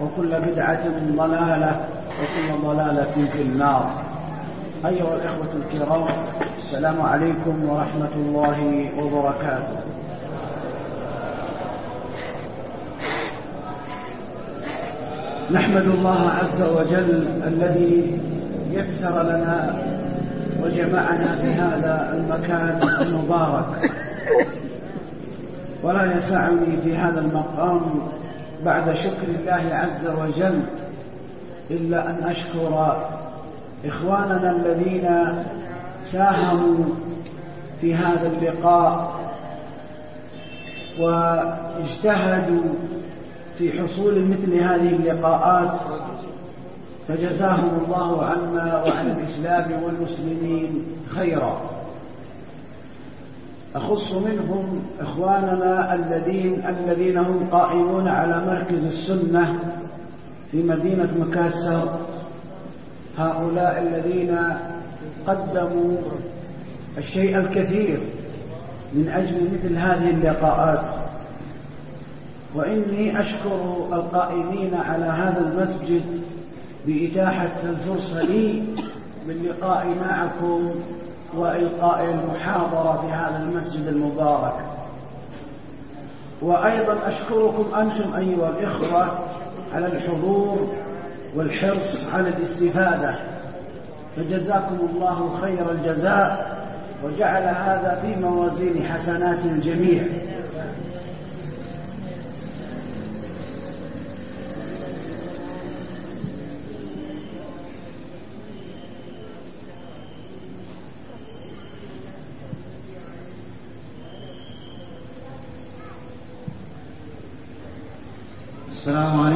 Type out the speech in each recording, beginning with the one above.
وكل بدعة ضلالة وكل ضلالة في النار. أيها الإخوة الكرام السلام عليكم ورحمة الله وبركاته. نحمد الله عز وجل الذي يسر لنا وجمعنا في هذا المكان المبارك. ولا يسعني في هذا المقام بعد شكر الله عز وجل إلا أن أشكر إخواننا الذين ساهموا في هذا اللقاء واجتهدوا في حصول مثل هذه اللقاءات فجزاهم الله عنا وعن الإسلام والمسلمين خيرا. أخص منهم إخواننا الذين الذين هم قائمون على مركز السنة في مدينة مكاسر. هؤلاء الذين قدموا الشيء الكثير من أجل مثل هذه اللقاءات. وإني أشكر القائمين على هذا المسجد بإتاحة الفرصة لي باللقاء معكم وإلقاء المحاضرة في هذا المسجد المبارك. وأيضا أشكركم أنتم أيها الإخوة على الحضور والحرص على الاستفادة. فجزاكم الله خير الجزاء وجعل هذا في موازين حسنات الجميع السلام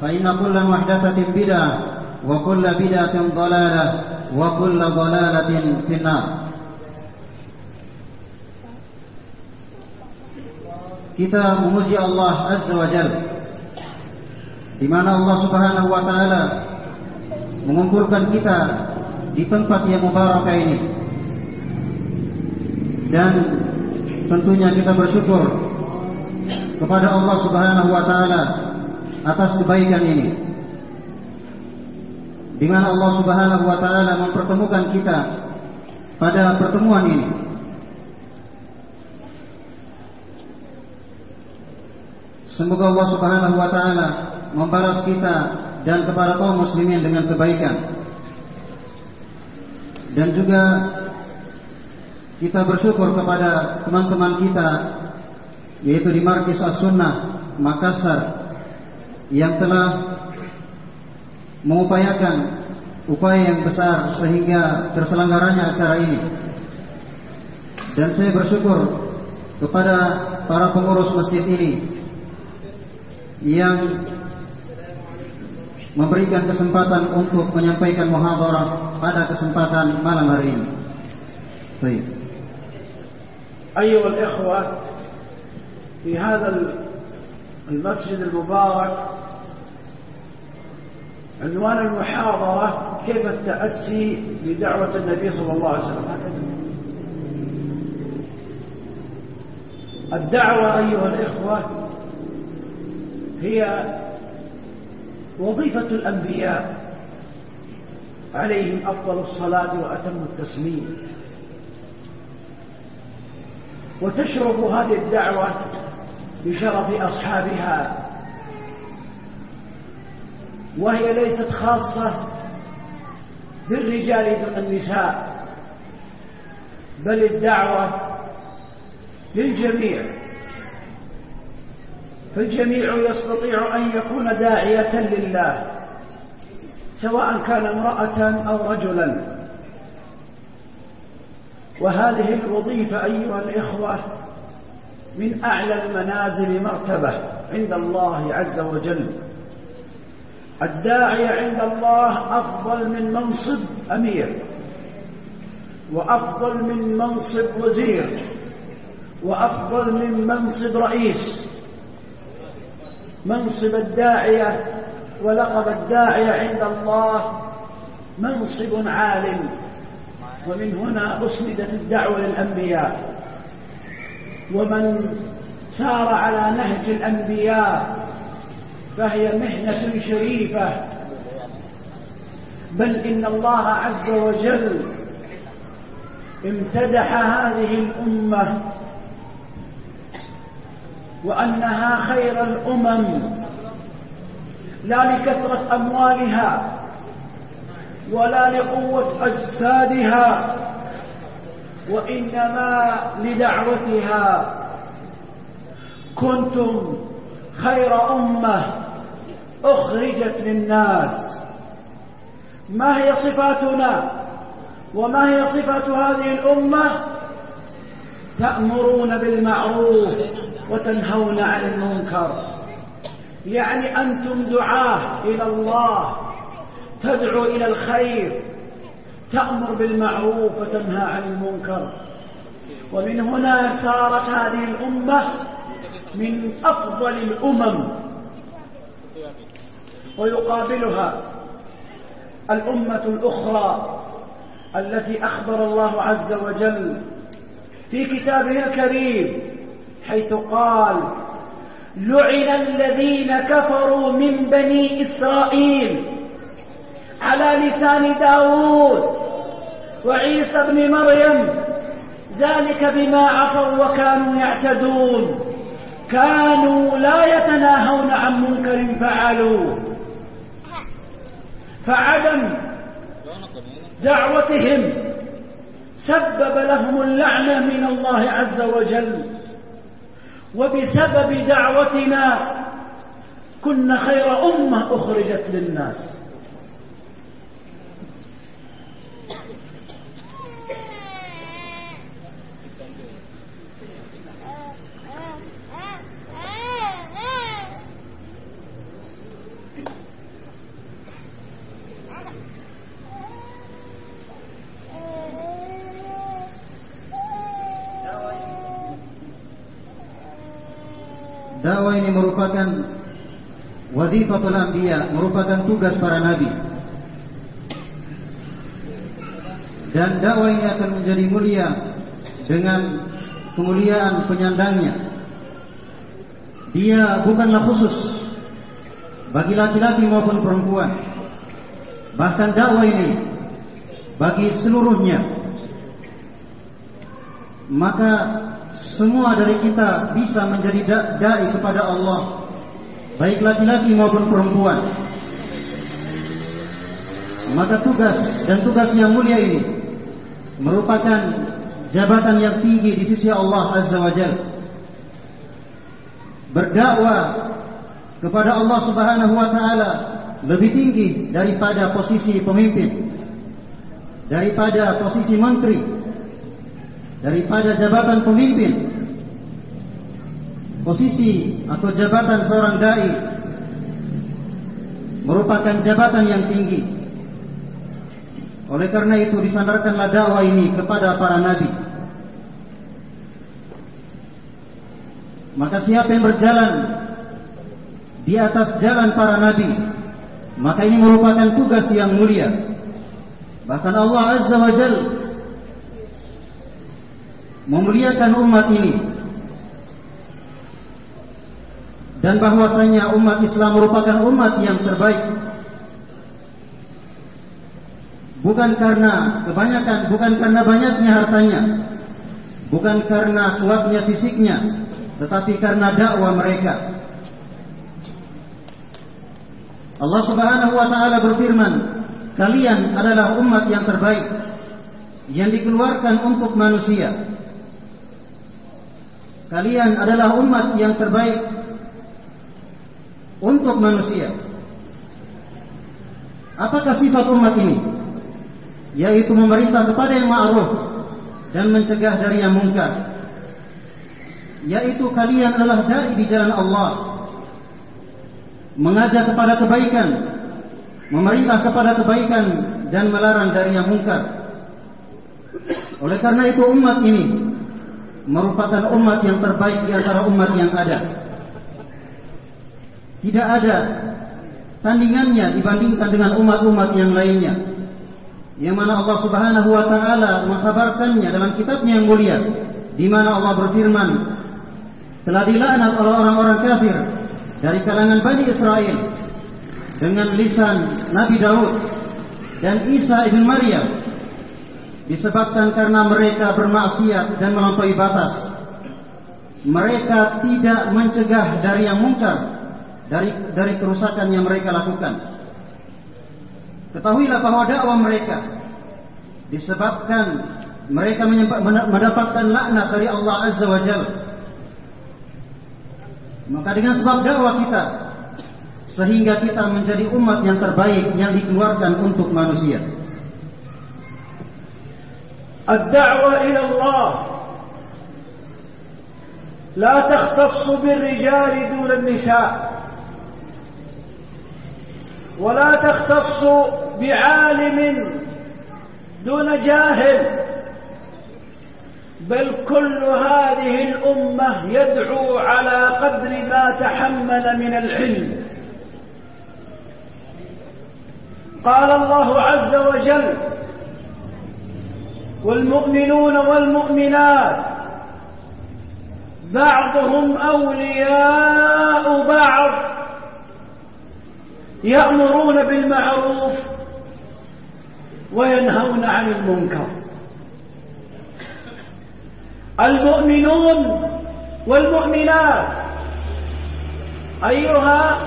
فإن كل محدثة بدعة وكل بدعة ضلالة وكل ضلالة في النار Kita memuji Allah Azza wa Jalla di mana Allah Subhanahu wa taala mengumpulkan kita di tempat yang mubarak ini. Dan tentunya kita bersyukur kepada Allah Subhanahu wa taala atas kebaikan ini. Mana Allah Subhanahu wa taala mempertemukan kita pada pertemuan ini. Semoga Allah Subhanahu wa taala membalas kita dan kepada kaum muslimin dengan kebaikan. Dan juga kita bersyukur kepada teman-teman kita yaitu di Markis As-Sunnah Makassar yang telah mengupayakan upaya yang besar sehingga terselenggaranya acara ini. Dan saya bersyukur kepada para pengurus masjid ini yang memberikan kesempatan untuk menyampaikan muhadarah pada kesempatan malam hari ini. Baik. أيها الإخوة في هذا المسجد المبارك عنوان المحاضرة كيف التأسي بدعوة النبي صلى الله عليه وسلم. الدعوة أيها الإخوة هي وظيفة الأنبياء عليهم أفضل الصلاة وأتم التسليم. وتشرف هذه الدعوة بشرف أصحابها. وهي ليست خاصة بالرجال دون النساء بل الدعوة للجميع. فالجميع يستطيع أن يكون داعية لله سواء كان امرأة أو رجلا. وهذه الوظيفة أيها الإخوة من أعلى المنازل مرتبة عند الله عز وجل. الداعية عند الله أفضل من منصب أمير وأفضل من منصب وزير وأفضل من منصب رئيس. منصب الداعية ولقب الداعية عند الله منصب عال ومن هنا أسندت الدعوة للأنبياء. ومن سار على نهج الأنبياء فهي مهنة شريفة. بل إن الله عز وجل امتدح هذه الأمة وأنها خير الأمم. لا لكثرة أموالها ولا لقوة أجسادها. وإنما لدعوتها كنتم خير أمة أخرجت للناس. ما هي صفاتنا؟ وما هي صفة هذه الأمة؟ تأمرون بالمعروف وتنهون عن المنكر. يعني أنتم دعاة إلى الله تدعو إلى الخير تأمر بالمعروف وتنهى عن المنكر. ومن هنا صارت هذه الأمة من أفضل الأمم. ويقابلها الأمة الأخرى التي أخبر الله عز وجل في كتابه الكريم حيث قال لعن الذين كفروا من بني إسرائيل على لسان داود وعيسى بن مريم ذلك بما عصوا وكانوا يعتدون. كانوا لا يتناهون عن منكر فعلوه فعدم دعوتهم سبب لهم اللعنة من الله عز وجل. وبسبب دعوتنا كنا خير أمة أخرجت للناس. Dakwah ini merupakan wazifatul anbiya merupakan tugas para nabi. Dan dakwah ini akan menjadi mulia dengan kemuliaan penyandangnya. Dia bukanlah khusus bagi laki-laki maupun perempuan. Bahkan dakwah ini bagi seluruhnya. Maka semua dari kita bisa menjadi dai kepada Allah, baik laki-laki maupun perempuan. Maka tugas dan tugas yang mulia ini merupakan jabatan yang tinggi di sisi Allah Azza wa Jalla. Berdakwah kepada Allah Subhanahu wa taala lebih tinggi daripada posisi pemimpin, daripada posisi menteri, daripada jabatan pemimpin. Posisi atau jabatan seorang dai merupakan jabatan yang tinggi. Oleh karena itu disandarkanlah dakwah ini kepada para nabi. Maka siapa yang berjalan di atas jalan para nabi, maka ini merupakan tugas yang mulia. Bahkan Allah Azza wa Jal memuliakan umat ini. Dan bahwasanya umat Islam merupakan umat yang terbaik. Bukan karena kebanyakan bukan karena banyaknya hartanya. Bukan karena kuatnya fisiknya tetapi karena dakwah mereka. Allah Subhanahu wa taala berfirman kalian adalah umat yang terbaik yang dikeluarkan untuk manusia kalian adalah umat yang terbaik untuk manusia. Apakah sifat umat ini? Yaitu memerintah kepada yang ma'ruf dan mencegah dari yang mungkar. Yaitu kalian adalah dai di jalan Allah. Mengajak kepada kebaikan, memerintah kepada kebaikan dan melarang dari yang mungkar. Oleh karena itu umat ini merupakan umat yang terbaik di antara umat yang ada. Tidak ada tandingannya dibandingkan dengan umat-umat yang lainnya. Yang mana Allah Subhanahu wa taala mengkabarkannya dalam kitabnya yang mulia di mana Allah berfirman telah dilaknat oleh orang-orang kafir dari kalangan Bani Israel dengan lisan Nabi Daud dan Isa ibn Maryam disebabkan karena mereka bermaksiat dan melampaui batas. Mereka tidak mencegah dari yang mungkar, dari dari kerusakan yang mereka lakukan. Ketahuilah bahwa dakwah mereka disebabkan mereka mendapatkan laknat dari Allah Azza wa Jalla. Maka dengan sebab dakwah kita sehingga kita menjadi umat yang terbaik yang dikeluarkan untuk manusia. الدعوة إلى الله. لا تختص بالرجال دون النساء. ولا تختص بعالم دون جاهل. بل كل هذه الأمة يدعو على قدر ما تحمل من العلم. قال الله عز وجل والمؤمنون والمؤمنات. بعضهم أولياء بعض. يأمرون بالمعروف وينهون عن المنكر. المؤمنون والمؤمنات. أيها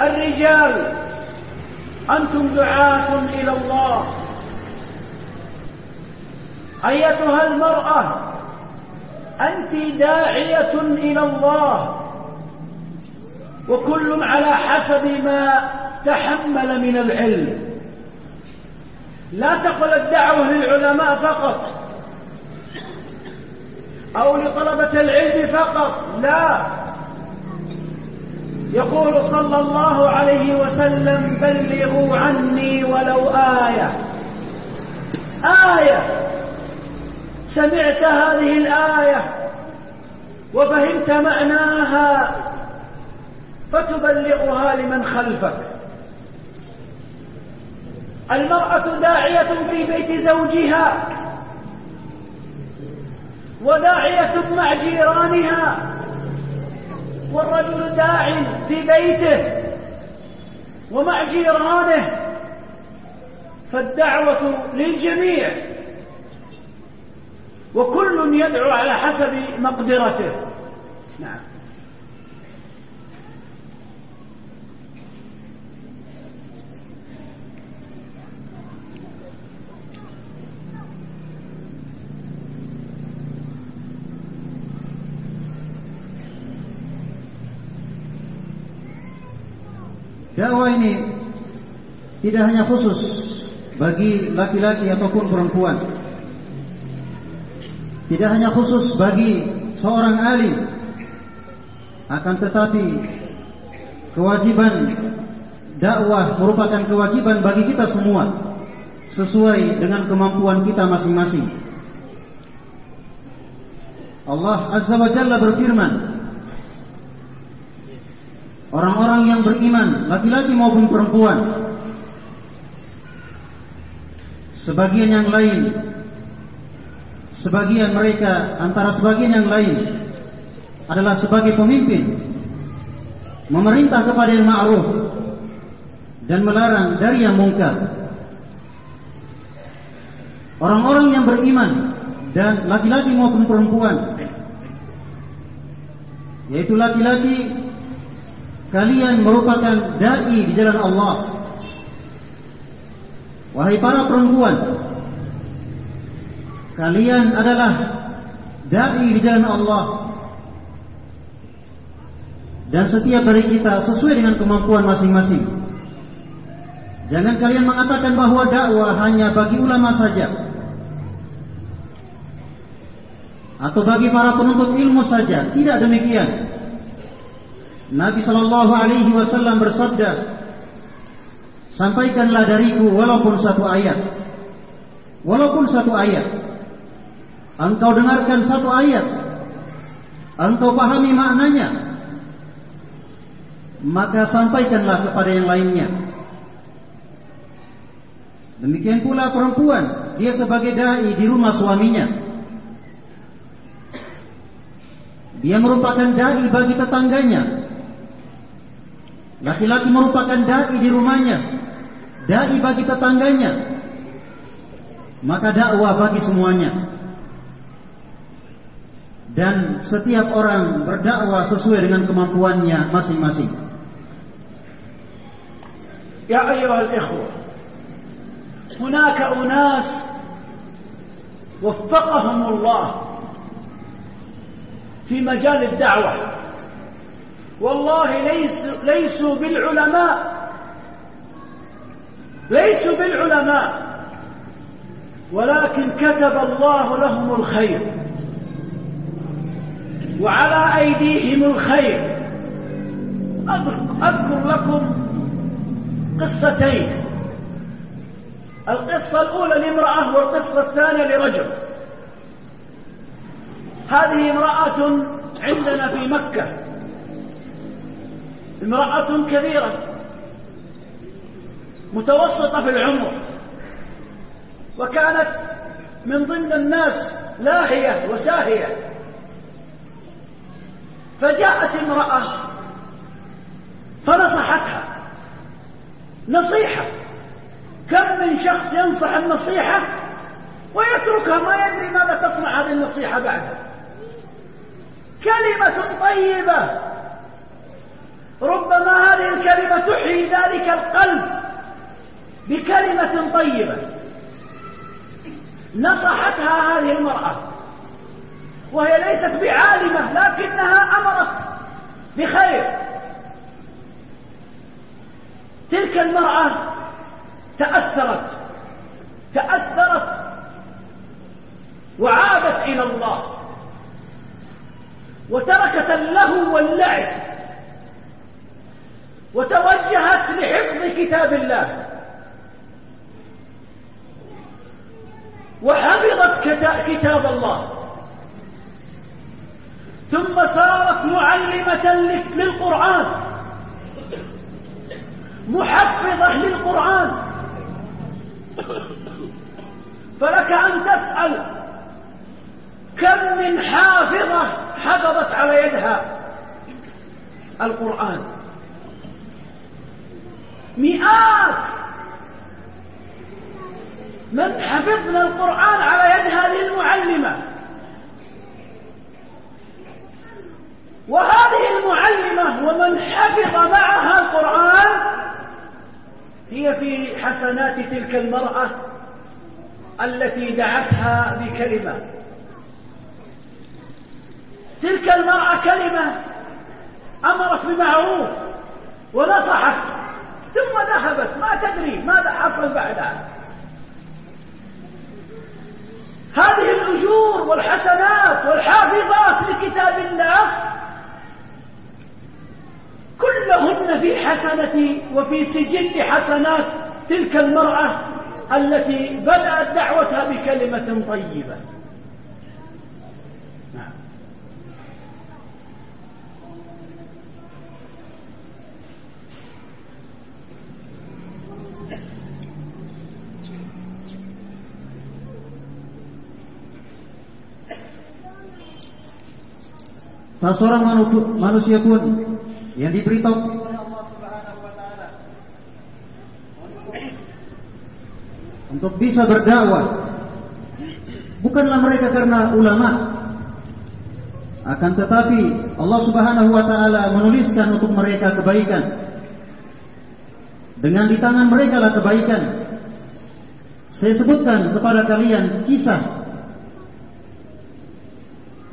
الرجال أنتم دعاة إلى الله. أيتها المرأة أنت داعية إلى الله وكل على حسب ما تحمل من العلم. لا تقل الدعوة للعلماء فقط أو لطلبة العلم فقط لا. يقول صلى الله عليه وسلم بلغوا عني ولو آية. آية. سمعت هذه الآية وفهمت معناها فتبلغها لمن خلفك. المرأة داعية في بيت زوجها وداعية مع جيرانها والرجل داع في بيته ومع جيرانه فالدعوة للجميع وكل يدعو على حسب مقدرته نعم Dakwah ini tidak hanya khusus bagi laki-laki ataupun perempuan. tidak hanya khusus bagi seorang alim. Akan tetapi kewajiban dakwah merupakan kewajiban bagi kita semua sesuai dengan kemampuan kita masing-masing. Allah Azza wa Jalla berfirman, Orang-orang yang beriman, laki-laki maupun perempuan. Sebagian yang lain, sebagian mereka antara sebagian yang lain adalah sebagai pemimpin, memerintah kepada yang ma'ruf dan melarang dari yang mungkar. Orang-orang yang beriman dan laki-laki maupun perempuan, yaitu laki-laki kalian merupakan dai di jalan Allah. Wahai para perempuan, kalian adalah dai di jalan Allah. Dan setiap dari kita sesuai dengan kemampuan masing-masing. Jangan kalian mengatakan bahwa dakwah hanya bagi ulama saja. Atau bagi para penuntut ilmu saja. Tidak demikian. Nabi Shallallahu Alaihi Wasallam bersabda, sampaikanlah dariku walaupun satu ayat, walaupun satu ayat. Engkau dengarkan satu ayat, engkau pahami maknanya, maka sampaikanlah kepada yang lainnya. Demikian pula perempuan, dia sebagai dai di rumah suaminya. Dia merupakan dai bagi tetangganya, Laki-laki merupakan dai di rumahnya, dai bagi tetangganya. Maka dakwah bagi semuanya. Dan setiap orang berdakwah sesuai dengan kemampuannya masing-masing. Ya ayyuhal ikhwah. هناك أناس وفقهم الله في مجال الدعوة والله ليس ليسوا بالعلماء ليسوا بالعلماء ولكن كتب الله لهم الخير وعلى أيديهم الخير. أذكر لكم قصتين. القصة الأولى لامرأة والقصة الثانية لرجل. هذه امرأة عندنا في مكة. امرأة كبيرة. متوسطة في العمر. وكانت من ضمن الناس لاهية وساهية. فجاءت امرأة فنصحتها نصيحة. كم من شخص ينصح النصيحة ويتركها ما يدري ماذا تصنع هذه النصيحة بعد. كلمة طيبة. ربما هذه الكلمة تحيي ذلك القلب بكلمة طيبة. نصحتها هذه المرأة. وهي ليست بعالمة لكنها أمرت بخير. تلك المرأة تأثرت تأثرت وعادت إلى الله وتركت اللهو واللعب وتوجهت لحفظ كتاب الله وحفظت كتاب الله. ثم صارت معلمة للقرآن. محفظة للقرآن. فلك أن تسأل كم من حافظة حفظت على يدها القرآن؟ مئات. من حفظنا القرآن على يد هذه المعلمة وهذه المعلمة ومن حفظ معها القرآن هي في حسنات تلك المرأة التي دعتها بكلمة. تلك المرأة كلمة أمرت بمعروف ونصحت ثم ذهبت. ما تدري ماذا حصل بعدها. هذه الأجور والحسنات والحافظات لكتاب الله كلهن في حسنة وفي سجل حسنات تلك المرأة التي بدأت دعوتها بكلمة طيبة. نعم. Tak seorang manusia pun yang diberitahu. Untuk bisa berdakwah. Bukanlah mereka karena ulama. Akan tetapi Allah Subhanahu wa taala menuliskan untuk mereka kebaikan. Dengan di tangan mereka lah kebaikan. Saya sebutkan kepada kalian kisah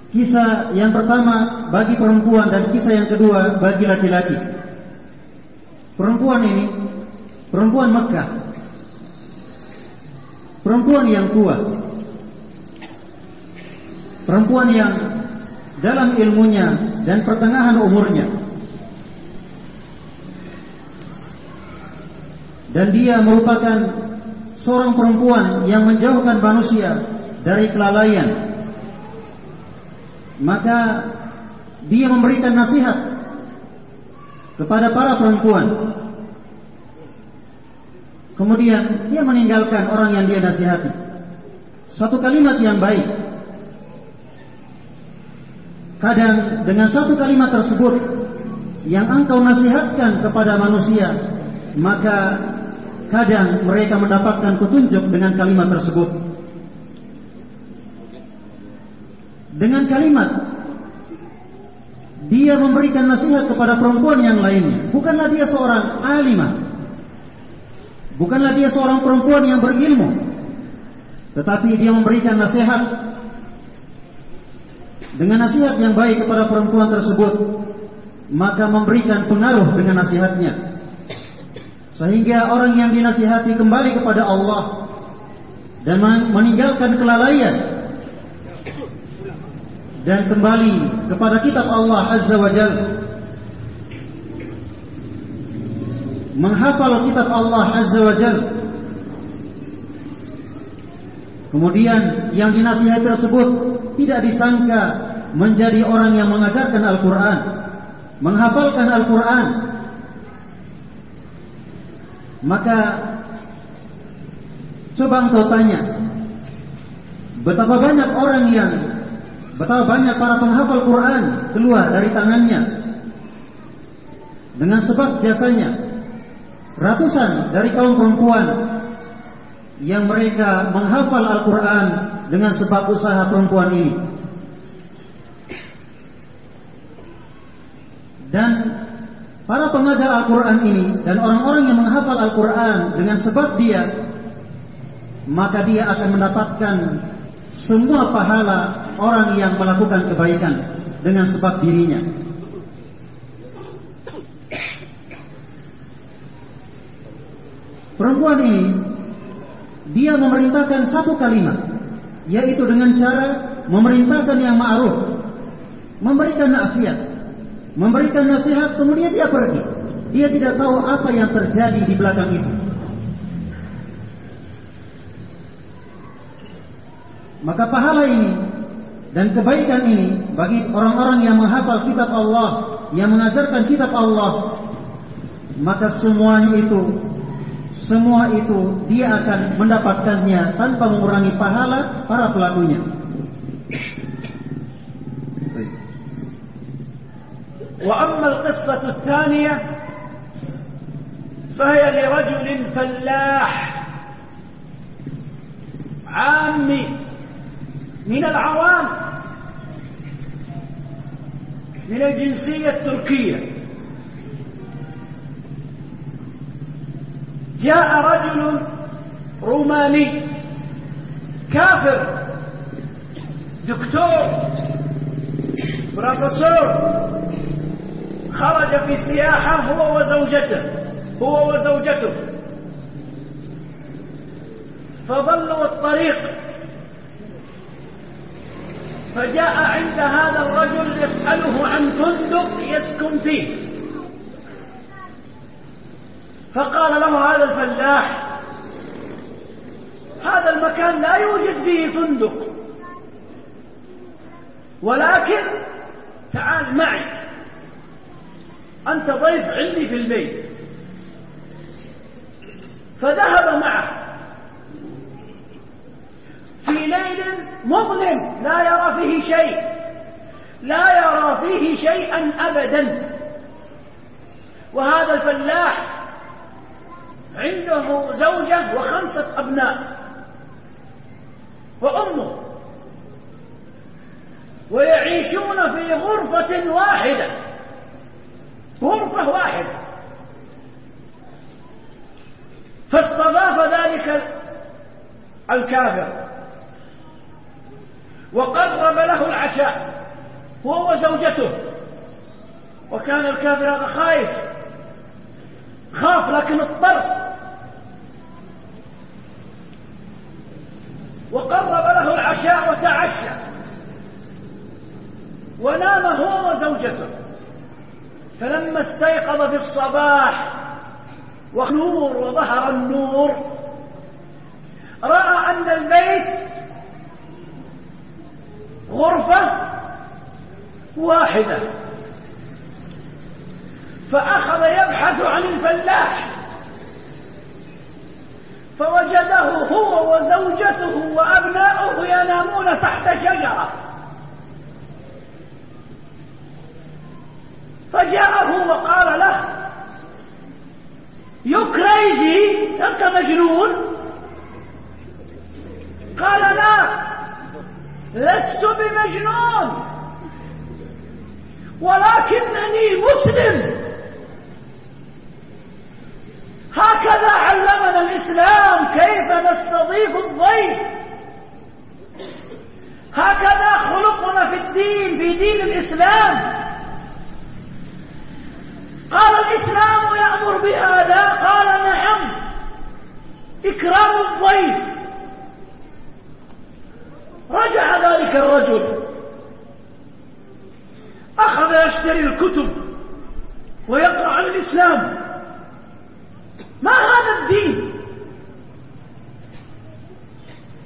Kisah yang pertama bagi perempuan dan kisah yang kedua bagi laki-laki. Perempuan ini perempuan Mekah. Perempuan yang tua. Perempuan yang dalam ilmunya dan pertengahan umurnya. Dan dia merupakan seorang perempuan yang menjauhkan manusia dari kelalaian maka dia memberikan nasihat kepada para perempuan. Kemudian dia meninggalkan orang yang dia nasihati. Satu kalimat yang baik. Kadang dengan satu kalimat tersebut yang engkau nasihatkan kepada manusia, maka kadang mereka mendapatkan petunjuk dengan kalimat tersebut. Dengan kalimat dia memberikan nasihat kepada perempuan yang lainnya. Bukanlah dia seorang alimah. Bukanlah dia seorang perempuan yang berilmu. Tetapi dia memberikan nasihat dengan nasihat yang baik kepada perempuan tersebut, maka memberikan pengaruh dengan nasihatnya. Sehingga orang yang dinasihati kembali kepada Allah dan meninggalkan kelalaian dan kembali kepada kitab Allah Azza wa Jal. Menghafal kitab Allah Azza wa Jal. Kemudian yang dinasihati tersebut tidak disangka menjadi orang yang mengajarkan Al-Quran menghafalkan Al-Quran. Maka coba engkau tanya betapa banyak orang yang Betapa banyak para penghafal Quran keluar dari tangannya dengan sebab jasanya. Ratusan dari kaum perempuan yang mereka menghafal Al-Quran dengan sebab usaha perempuan ini. Dan para pengajar Al-Quran ini dan orang-orang yang menghafal Al-Quran dengan sebab dia, maka dia akan mendapatkan semua pahala orang yang melakukan kebaikan dengan sebab dirinya. Perempuan ini dia memerintahkan satu kalimat yaitu dengan cara memerintahkan yang ma'ruf, memberikan nasihat, memberikan nasihat kemudian dia pergi. Dia tidak tahu apa yang terjadi di belakang itu. Maka pahala ini dan kebaikan ini bagi orang-orang yang menghafal kitab Allah, yang mengajarkan kitab Allah, maka semuanya itu semua itu dia akan mendapatkannya tanpa mengurangi pahala para pelakunya. وأما القصة الثانية فهي لرجل فلاح عامي من العوام من الجنسية التركية. جاء رجل روماني كافر دكتور بروفيسور خرج في سياحة هو وزوجته هو وزوجته. فضلوا الطريق. فجاء عند هذا الرجل يسأله عن فندق يسكن فيه. فقال له هذا الفلاح هذا المكان لا يوجد فيه فندق. ولكن تعال معي أنت ضيف عندي في البيت فذهب معه. في ليل مظلم لا يرى فيه شيء. لا يرى فيه شيئا أبدا. وهذا الفلاح عنده زوجة وخمسة أبناء. وأمه. ويعيشون في غرفة واحدة. غرفة واحدة. فاستضاف ذلك الكافر. وقرب له العشاء هو وزوجته. وكان الكافر هذا خايف خاف لكن اضطر. وقرب له العشاء وتعشى. ونام هو وزوجته. فلما استيقظ في الصباح ونور وظهر النور رأى أن البيت غرفة واحدة. فأخذ يبحث عن الفلاح. فوجده هو وزوجته وأبناؤه ينامون تحت شجرة. فجاءه وقال له You crazy أنت مجنون؟ قال لا. لست بمجنون. ولكنني مسلم. هكذا علمنا الإسلام كيف نستضيف الضيف. هكذا خلقنا في الدين في دين الإسلام. قال الإسلام يأمر بهذا قال نعم إكرام الضيف. رجع ذلك الرجل. أخذ يشتري الكتب ويقرأ عن الإسلام. ما هذا الدين؟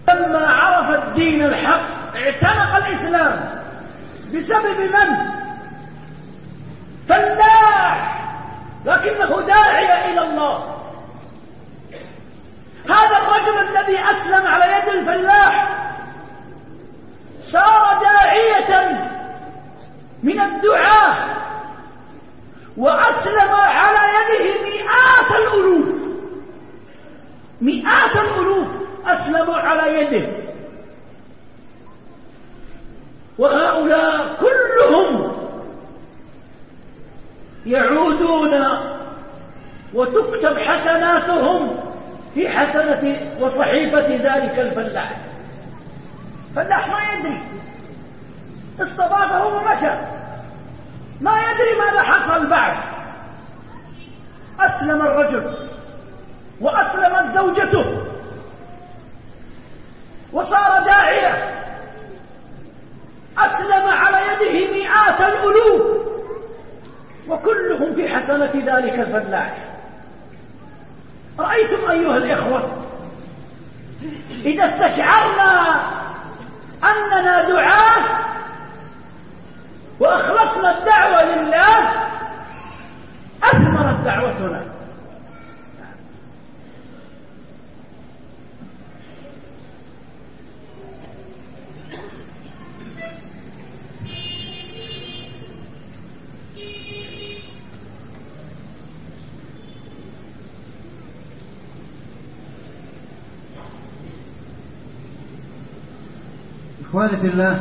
لما عرف الدين الحق اعتنق الإسلام. بسبب من؟ فلاح. لكنه داعية إلى الله. هذا الرجل الذي أسلم على يد الفلاح صار داعية من الدعاة وأسلم على يده مئات الألوف. مئات الألوف أسلموا على يده. وهؤلاء كلهم يعودون وتكتب حسناتهم في حسنة وصحيفة ذلك الفلاح فلاح ما يدري. استضافه ومشى ما يدري ماذا حصل بعد. أسلم الرجل وأسلمت زوجته. وصار داعية. أسلم على يده مئات الألوف. وكلهم في حسنة ذلك الفلاح. رأيتم أيها الإخوة إذا استشعرنا أننا دعاة وأخلصنا الدعوة لله. أثمرت دعوتنا. Ikhwanifillah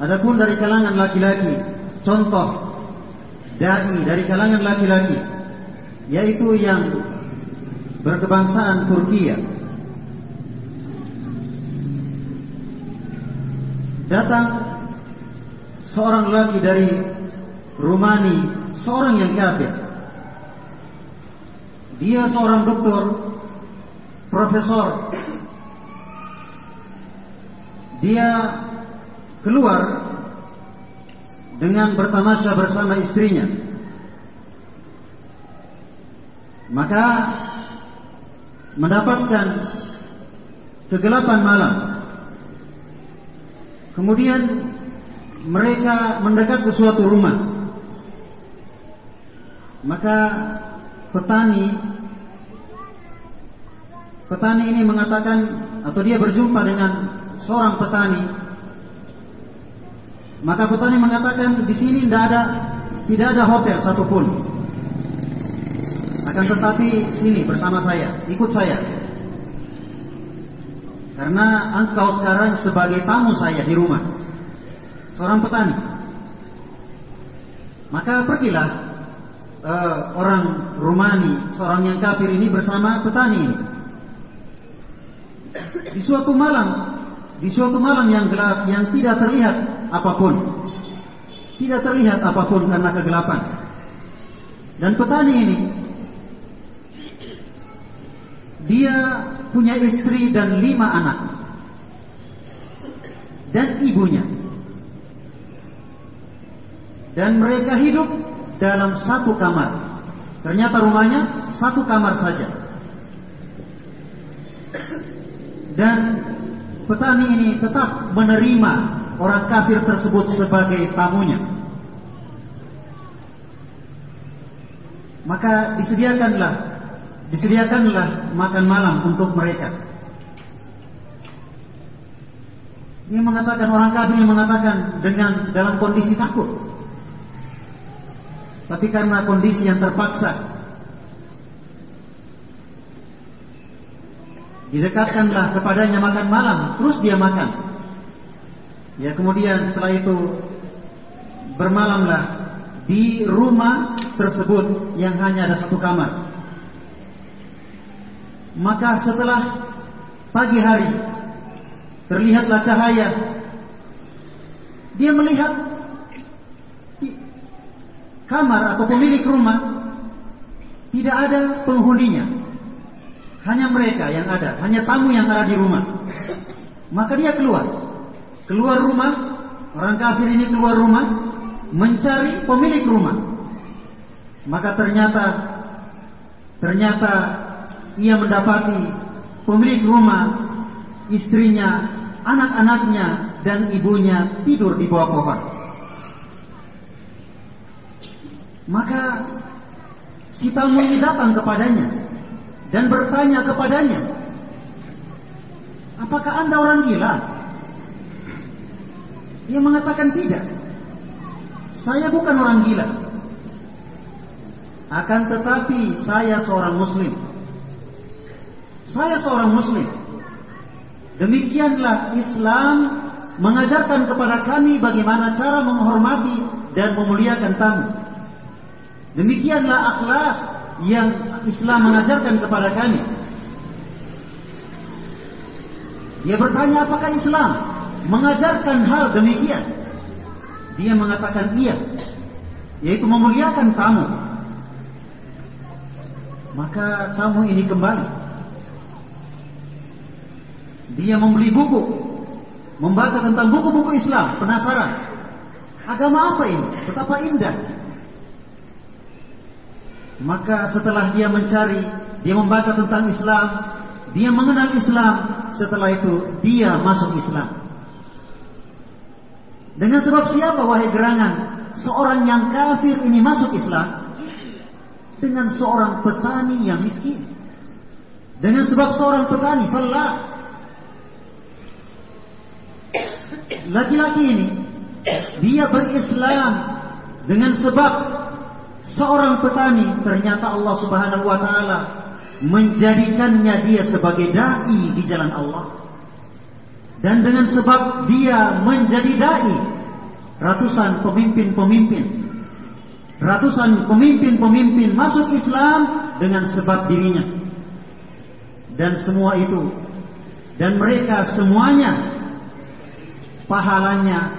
Adapun dari kalangan laki-laki Contoh Da'i dari kalangan laki-laki Yaitu yang Berkebangsaan Turkiya. Datang Seorang laki dari Rumani Seorang yang kafir. Dia seorang doktor Profesor dia keluar dengan bertamasya bersama istrinya. Maka mendapatkan kegelapan malam. Kemudian mereka mendekat ke suatu rumah. Maka petani petani ini mengatakan atau dia berjumpa dengan seorang petani. Maka petani mengatakan di sini tidak ada tidak ada hotel satupun. Akan tetapi sini bersama saya, ikut saya. Karena engkau sekarang sebagai tamu saya di rumah. Seorang petani. Maka pergilah uh, orang Rumani, seorang yang kafir ini bersama petani. Di suatu malam di suatu malam yang gelap yang tidak terlihat apa pun. Tidak terlihat apa pun karena kegelapan. Dan petani ini dia punya istri dan lima anak. Dan ibunya. Dan mereka hidup dalam satu kamar. Ternyata rumahnya satu kamar saja. Dan petani ini tetap menerima orang kafir tersebut sebagai tamunya. Maka disediakanlah disediakanlah makan malam untuk mereka. Dia mengatakan orang kafir mengatakan dengan dalam kondisi takut. Tapi karena kondisi yang terpaksa Didekatkanlah kepadanya makan malam, terus dia makan. Ya kemudian setelah itu bermalamlah di rumah tersebut yang hanya ada satu kamar. Maka setelah pagi hari terlihatlah cahaya, dia melihat kamar atau pemilik rumah tidak ada penghuninya. Hanya mereka yang ada, hanya tamu yang ada di rumah. Maka dia keluar. Keluar rumah, orang kafir ini keluar rumah, mencari pemilik rumah. Maka ternyata, ternyata ia mendapati pemilik rumah, istrinya, anak-anaknya, dan ibunya tidur di bawah pohon. Maka si tamu ini datang kepadanya dan bertanya kepadanya, "Apakah Anda orang gila?" Dia mengatakan tidak. Saya bukan orang gila. Akan tetapi saya seorang muslim. Saya seorang muslim. Demikianlah Islam mengajarkan kepada kami bagaimana cara menghormati dan memuliakan tamu. Demikianlah akhlak yang Islam mengajarkan kepada kami. Dia bertanya apakah Islam mengajarkan hal demikian? Dia mengatakan iya, yaitu memuliakan tamu. Maka tamu ini kembali. Dia membeli buku, membaca tentang buku-buku Islam, penasaran. Agama apa ini? Betapa indah. Maka setelah dia mencari, dia membaca tentang Islam, dia mengenal Islam, setelah itu dia masuk Islam. Dengan sebab siapa wahai gerangan seorang yang kafir ini masuk Islam dengan seorang petani yang miskin. Dengan sebab seorang petani, fellah. Laki-laki ini dia berislam dengan sebab seorang petani ternyata Allah Subhanahu wa taala menjadikannya dia sebagai dai di jalan Allah. Dan dengan sebab dia menjadi dai, ratusan pemimpin-pemimpin ratusan pemimpin-pemimpin masuk Islam dengan sebab dirinya. Dan semua itu dan mereka semuanya pahalanya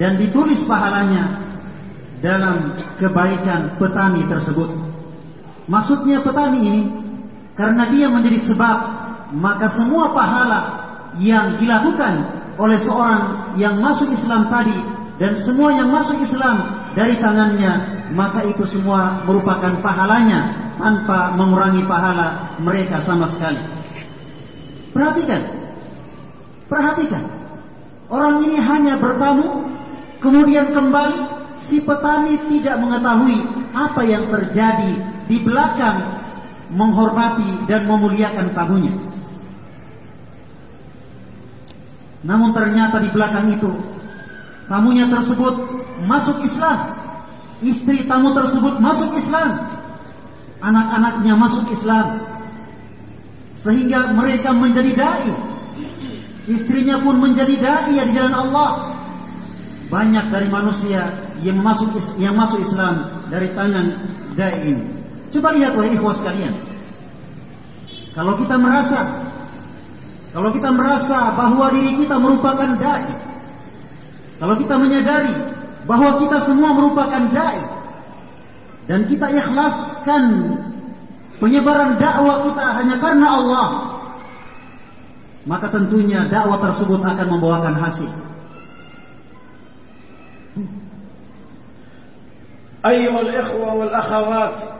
dan ditulis pahalanya dalam kebaikan petani tersebut. Maksudnya petani ini karena dia menjadi sebab maka semua pahala yang dilakukan oleh seorang yang masuk Islam tadi dan semua yang masuk Islam dari tangannya maka itu semua merupakan pahalanya tanpa mengurangi pahala mereka sama sekali. Perhatikan. Perhatikan. Orang ini hanya bertamu kemudian kembali si petani tidak mengetahui apa yang terjadi di belakang menghormati dan memuliakan tamunya. Namun ternyata di belakang itu tamunya tersebut masuk Islam. Istri tamu tersebut masuk Islam. Anak-anaknya masuk Islam. Sehingga mereka menjadi dai. Istrinya pun menjadi dai di jalan Allah. Banyak dari manusia yang masuk yang masuk Islam dari tangan dai. Coba lihat wahai ikhwas sekalian. Kalau kita merasa kalau kita merasa bahwa diri kita merupakan dai, kalau kita menyadari bahwa kita semua merupakan dai dan kita ikhlaskan penyebaran dakwah kita hanya karena Allah, maka tentunya dakwah tersebut akan membawakan hasil. أيها الإخوة والأخوات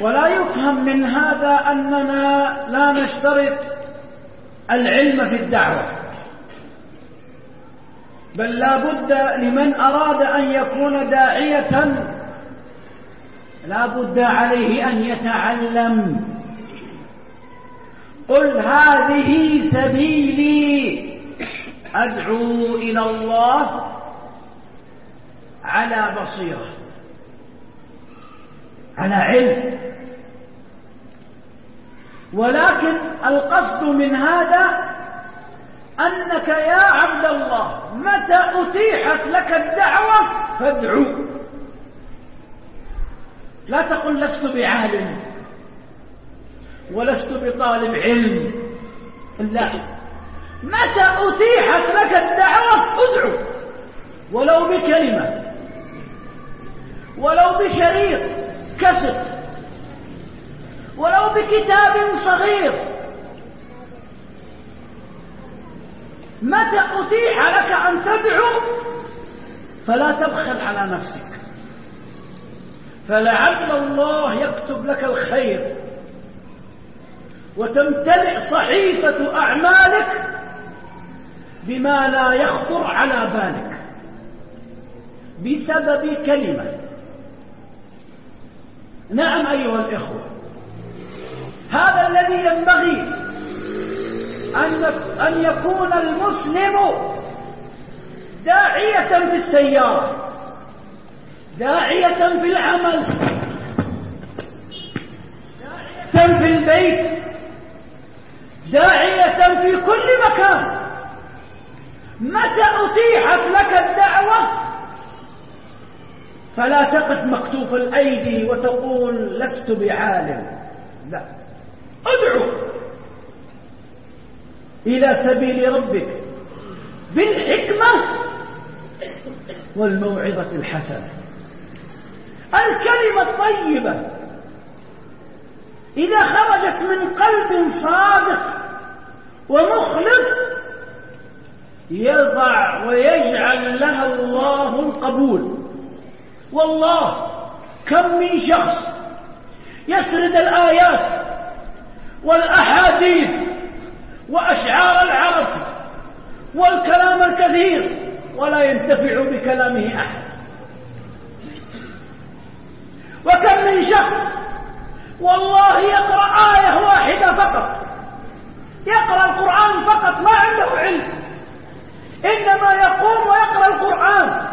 ولا يفهم من هذا أننا لا نشترط العلم في الدعوة بل لا بد لمن أراد أن يكون داعية لا بد عليه أن يتعلم. قل هذه سبيلي. أدعو إلى الله على بصيرة على علم. ولكن القصد من هذا أنك يا عبد الله متى أتيحت لك الدعوة فادعو. لا تقل لست بعالم ولست بطالب علم. لا. متى أتيحت لك الدعوة؟ ادعو. ولو بكلمة. ولو بشريط كسر ولو بكتاب صغير. متى أتيح لك أن تدعو؟ فلا تبخل على نفسك. فلعل الله يكتب لك الخير. وتمتلئ صحيفة أعمالك بما لا يخطر على بالك. بسبب كلمة. نعم أيها الإخوة. هذا الذي ينبغي أن يكون المسلم داعية في السيارة داعية في العمل داعية في البيت داعية في كل مكان. متى أتيحت لك الدعوة؟ فلا تقف مكتوف الأيدي وتقول لست بعالم. لا. ادعو إلى سبيل ربك بالحكمة والموعظة الحسنة. الكلمة الطيبة إذا خرجت من قلب صادق ومخلص يضع ويجعل لها الله القبول. والله كم من شخص يسرد الآيات والأحاديث وأشعار العرب والكلام الكثير ولا ينتفع بكلامه أحد. وكم من شخص والله يقرأ آية واحدة فقط يقرأ القرآن فقط ما عنده علم. إنما يقوم ويقرأ القرآن.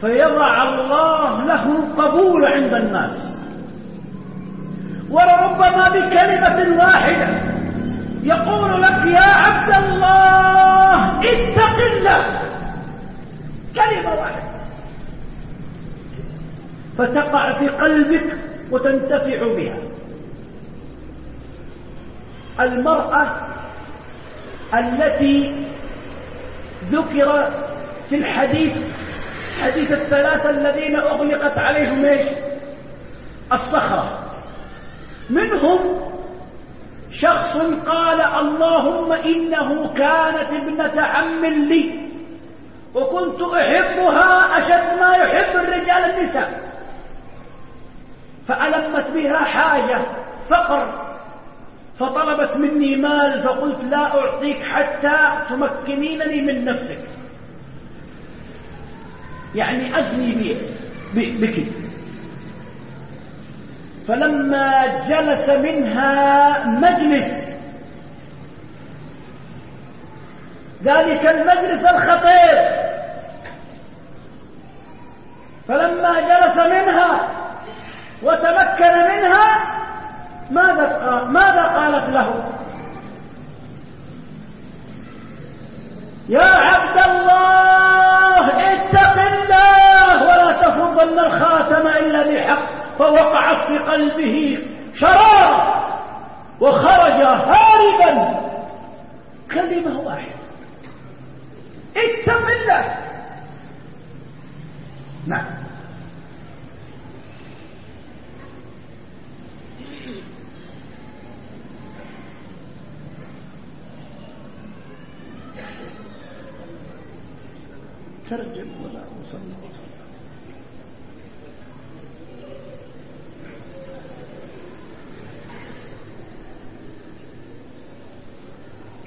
فيضع الله له قبول عند الناس. ولربما بكلمة واحدة يقول لك يا عبد الله اتق الله. كلمة واحدة. فتقع في قلبك وتنتفع بها. المرأة التي ذكر في الحديث حديث الثلاثة الذين أغلقت عليهم إيش؟ الصخرة. منهم شخص قال اللهم إنه كانت ابنة عم لي وكنت أحبها أشد ما يحب الرجال النساء فألمت بها حاجة فقر فطلبت مني مال فقلت لا أعطيك حتى تمكنينني من نفسك. يعني أزني بك. فلما جلس منها مجلس ذلك المجلس الخطير. فلما جلس منها وتمكن منها ماذا ماذا قالت له؟ يا عبد الله اتق الله ولا تفضن الخاتم إلا بحق فوقعت في قلبه شرار وخرج هاربا. كلمة واحدة. اتق الله. نعم. ترجم ولا وصلنا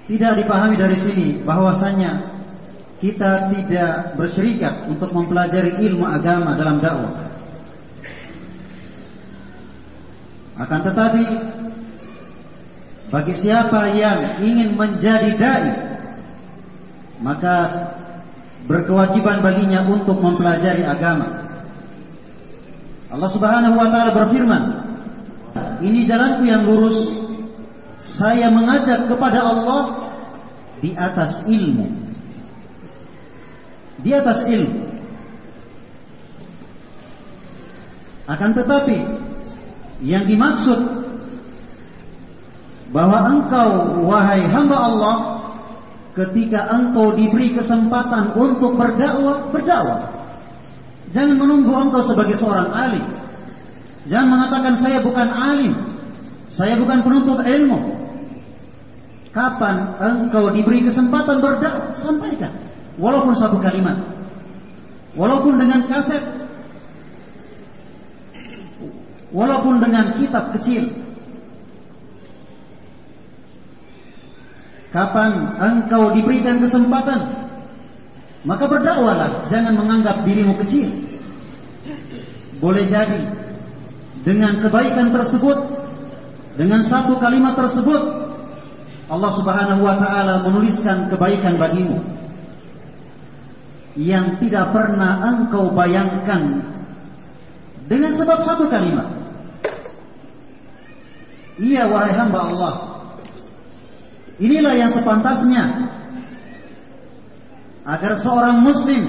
Tidak dipahami dari sini bahwasanya kita tidak berserikat untuk mempelajari ilmu agama dalam dakwah. Akan tetapi bagi siapa yang ingin menjadi dai maka berkewajiban baginya untuk mempelajari agama. Allah Subhanahu wa taala berfirman, "Ini jalanku yang lurus, saya mengajak kepada Allah di atas ilmu. Di atas ilmu. Akan tetapi yang dimaksud bahwa engkau wahai hamba Allah ketika engkau diberi kesempatan untuk berdakwah, berdakwah. Jangan menunggu engkau sebagai seorang alim. Jangan mengatakan saya bukan alim. Saya bukan penuntut ilmu. Kapan engkau diberi kesempatan berdakwah, sampaikan. Walaupun satu kalimat. Walaupun dengan kaset. Walaupun dengan kitab kecil. Kapan engkau diberikan kesempatan, maka berdakwahlah, jangan menganggap dirimu kecil. Boleh jadi dengan kebaikan tersebut, dengan satu kalimat tersebut, Allah Subhanahu wa taala menuliskan kebaikan bagimu yang tidak pernah engkau bayangkan dengan sebab satu kalimat. Iya wahai hamba Allah. Inilah yang sepantasnya agar seorang muslim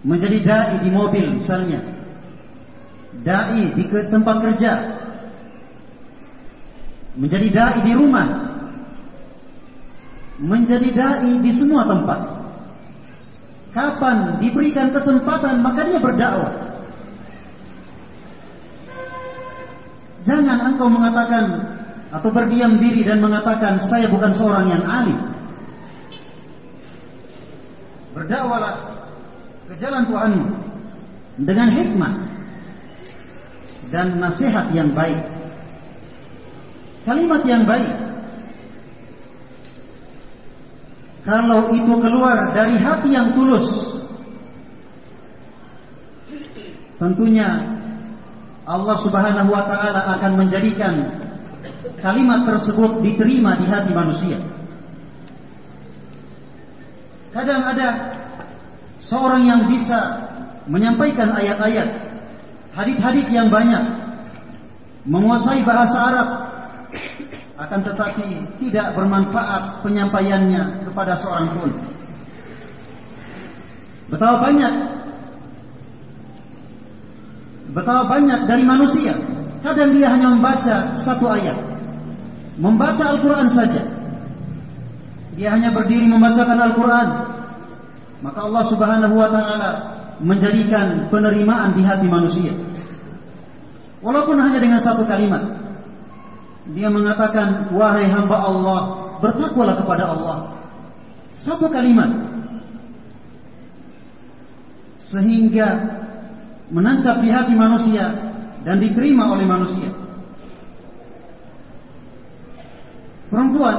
menjadi dai di mobil misalnya. Dai di tempat kerja, menjadi dai di rumah, menjadi dai di semua tempat. Kapan diberikan kesempatan maka dia berdakwah. Jangan engkau mengatakan atau berdiam diri dan mengatakan saya bukan seorang yang alim. Berdakwahlah ke jalan Tuhanmu dengan hikmah dan nasihat yang baik kalimat yang baik. kalau itu keluar dari hati yang tulus tentunya Allah Subhanahu wa taala akan menjadikan kalimat tersebut diterima di hati manusia. Kadang ada seorang yang bisa menyampaikan ayat-ayat, hadis-hadis yang banyak, menguasai bahasa Arab, akan tetapi tidak bermanfaat penyampaiannya kepada seorang pun. Betapa banyak betapa banyak dari manusia kadang dia hanya membaca satu ayat membaca Al-Quran saja. Dia hanya berdiri membacakan Al-Quran. Maka Allah subhanahu wa ta'ala menjadikan penerimaan di hati manusia. Walaupun hanya dengan satu kalimat. Dia mengatakan wahai hamba Allah bertakwalah kepada Allah. Satu kalimat. Sehingga menancap di hati manusia dan diterima oleh manusia. Perempuan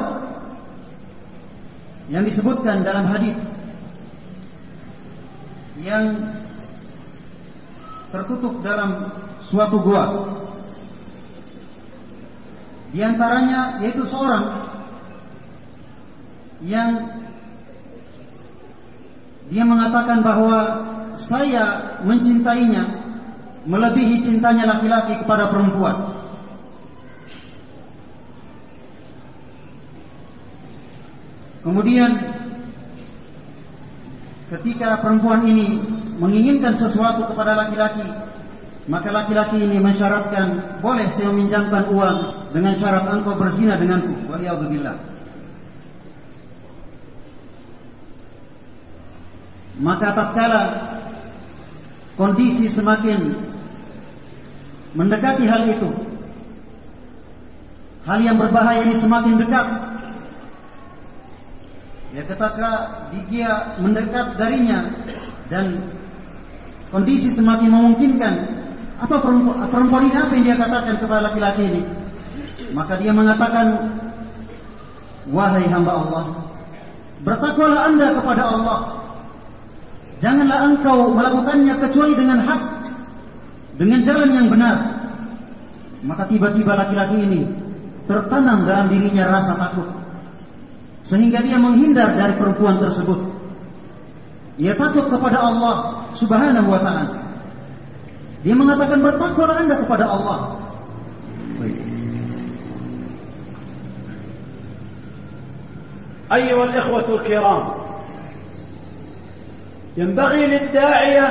yang disebutkan dalam hadis yang tertutup dalam suatu gua. Di antaranya yaitu seorang yang dia mengatakan bahwa saya mencintainya melebihi cintanya laki-laki kepada perempuan. Kemudian ketika perempuan ini menginginkan sesuatu kepada laki-laki, maka laki-laki ini mensyaratkan, boleh saya meminjamkan uang dengan syarat engkau berzina denganku. Waliyahudzubillah. Maka tatkala kondisi semakin mendekati hal itu. Hal yang berbahaya ini semakin dekat. Ya ketika dia mendekat darinya dan kondisi semakin memungkinkan apa perempuan ini apa yang dia katakan kepada laki-laki ini? Maka dia mengatakan, wahai hamba Allah, bertakwalah anda kepada Allah Janganlah engkau melakukannya kecuali dengan hak, dengan jalan yang benar. Maka tiba-tiba laki-laki ini tertanam dalam dirinya rasa takut. Sehingga dia menghindar dari perempuan tersebut. Ia takut kepada Allah subhanahu wa ta'ala. Dia mengatakan bertakwalah anda kepada Allah. أيها الإخوة الكرام ينبغي للداعية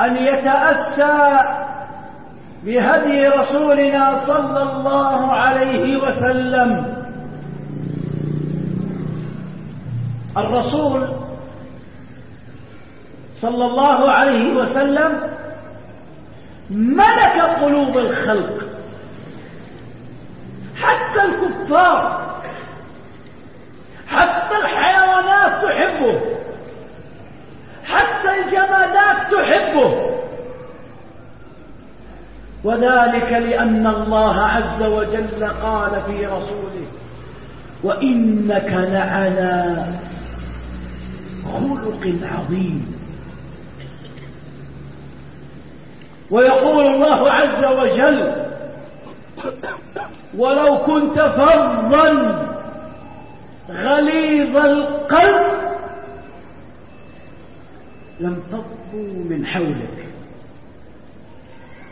أن يتأسى بهدي رسولنا صلى الله عليه وسلم الرسول صلى الله عليه وسلم ملك قلوب الخلق. حتى الكفار حتى الحيوانات تحبه حتى الجمادات تحبه. وذلك لأن الله عز وجل قال في رسوله وإنك لعلى خلق عظيم. ويقول الله عز وجل ولو كنت فظا غليظ القلب لم تضوا من حولك.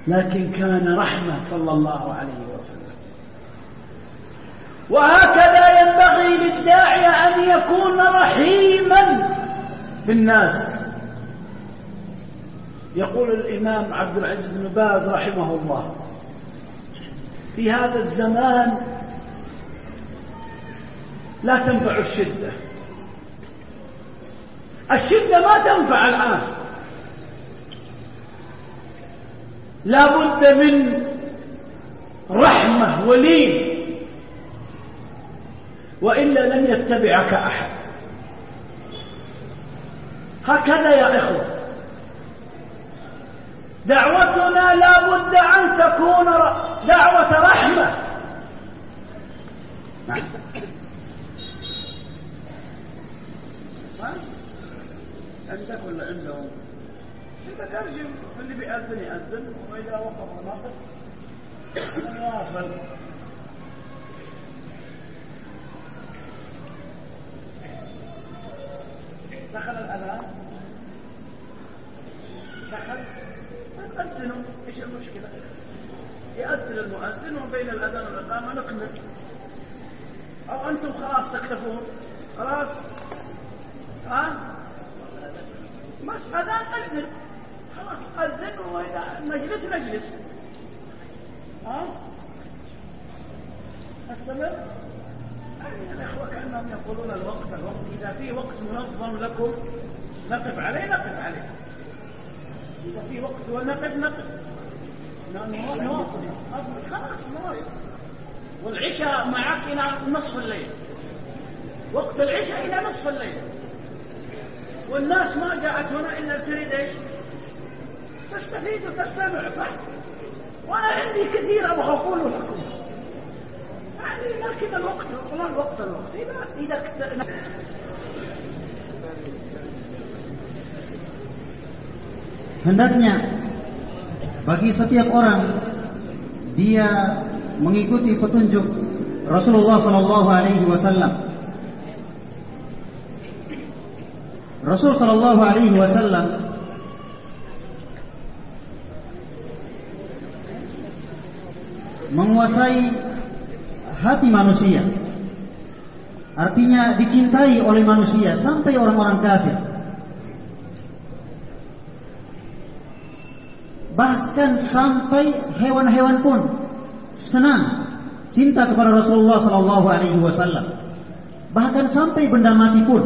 لكن كان رحمة صلى الله عليه وسلم. وهكذا ينبغي للداعية أن يكون رحيما. بالناس. يقول الإمام عبد العزيز بن باز رحمه الله في هذا الزمان لا تنفع الشدة. الشدة ما تنفع الآن. لا بد من رحمة ولين وإلا لن يتبعك أحد. هكذا يا إخوة. دعوتنا لا بد أن تكون دعوة رحمة. عندك ولا عندهم. أنت ترجم اللي بيأذن يأذن وإذا وقف الوقت يواصل دخل الأذان. دخل. أذنوا إيش المشكلة؟ يأذن المؤذن وبين الأذان والإقامة. نكمل أو أنتم خلاص تكتفون. خلاص. ها؟ بس أذان أذن. خلاص. أذن وإذا نجلس نجلس ها؟ أستمر. الإخوة كأنهم يقولون الوقت الوقت إذا في وقت منظم لكم نقف عليه نقف عليه إذا في وقت ونقف نقف نواصل خلاص نواصل والعشاء معك إلى نصف الليل. وقت العشاء إلى نصف الليل. والناس ما جاءت هنا إلا تريد إيش تستفيد وتستمع صح وأنا عندي كثير أبغى أقوله. لكم يعني لكن الوقت والله الوقت الوقت إذا إذا كت... hendaknya bagi setiap orang dia mengikuti petunjuk Rasulullah Shallallahu Alaihi Wasallam. Rasul Shallallahu Alaihi Wasallam menguasai hati manusia. Artinya dicintai oleh manusia sampai orang-orang kafir. Bahkan sampai hewan-hewan pun senang cinta kepada Rasulullah Sallallahu Alaihi Wasallam. Bahkan sampai benda mati pun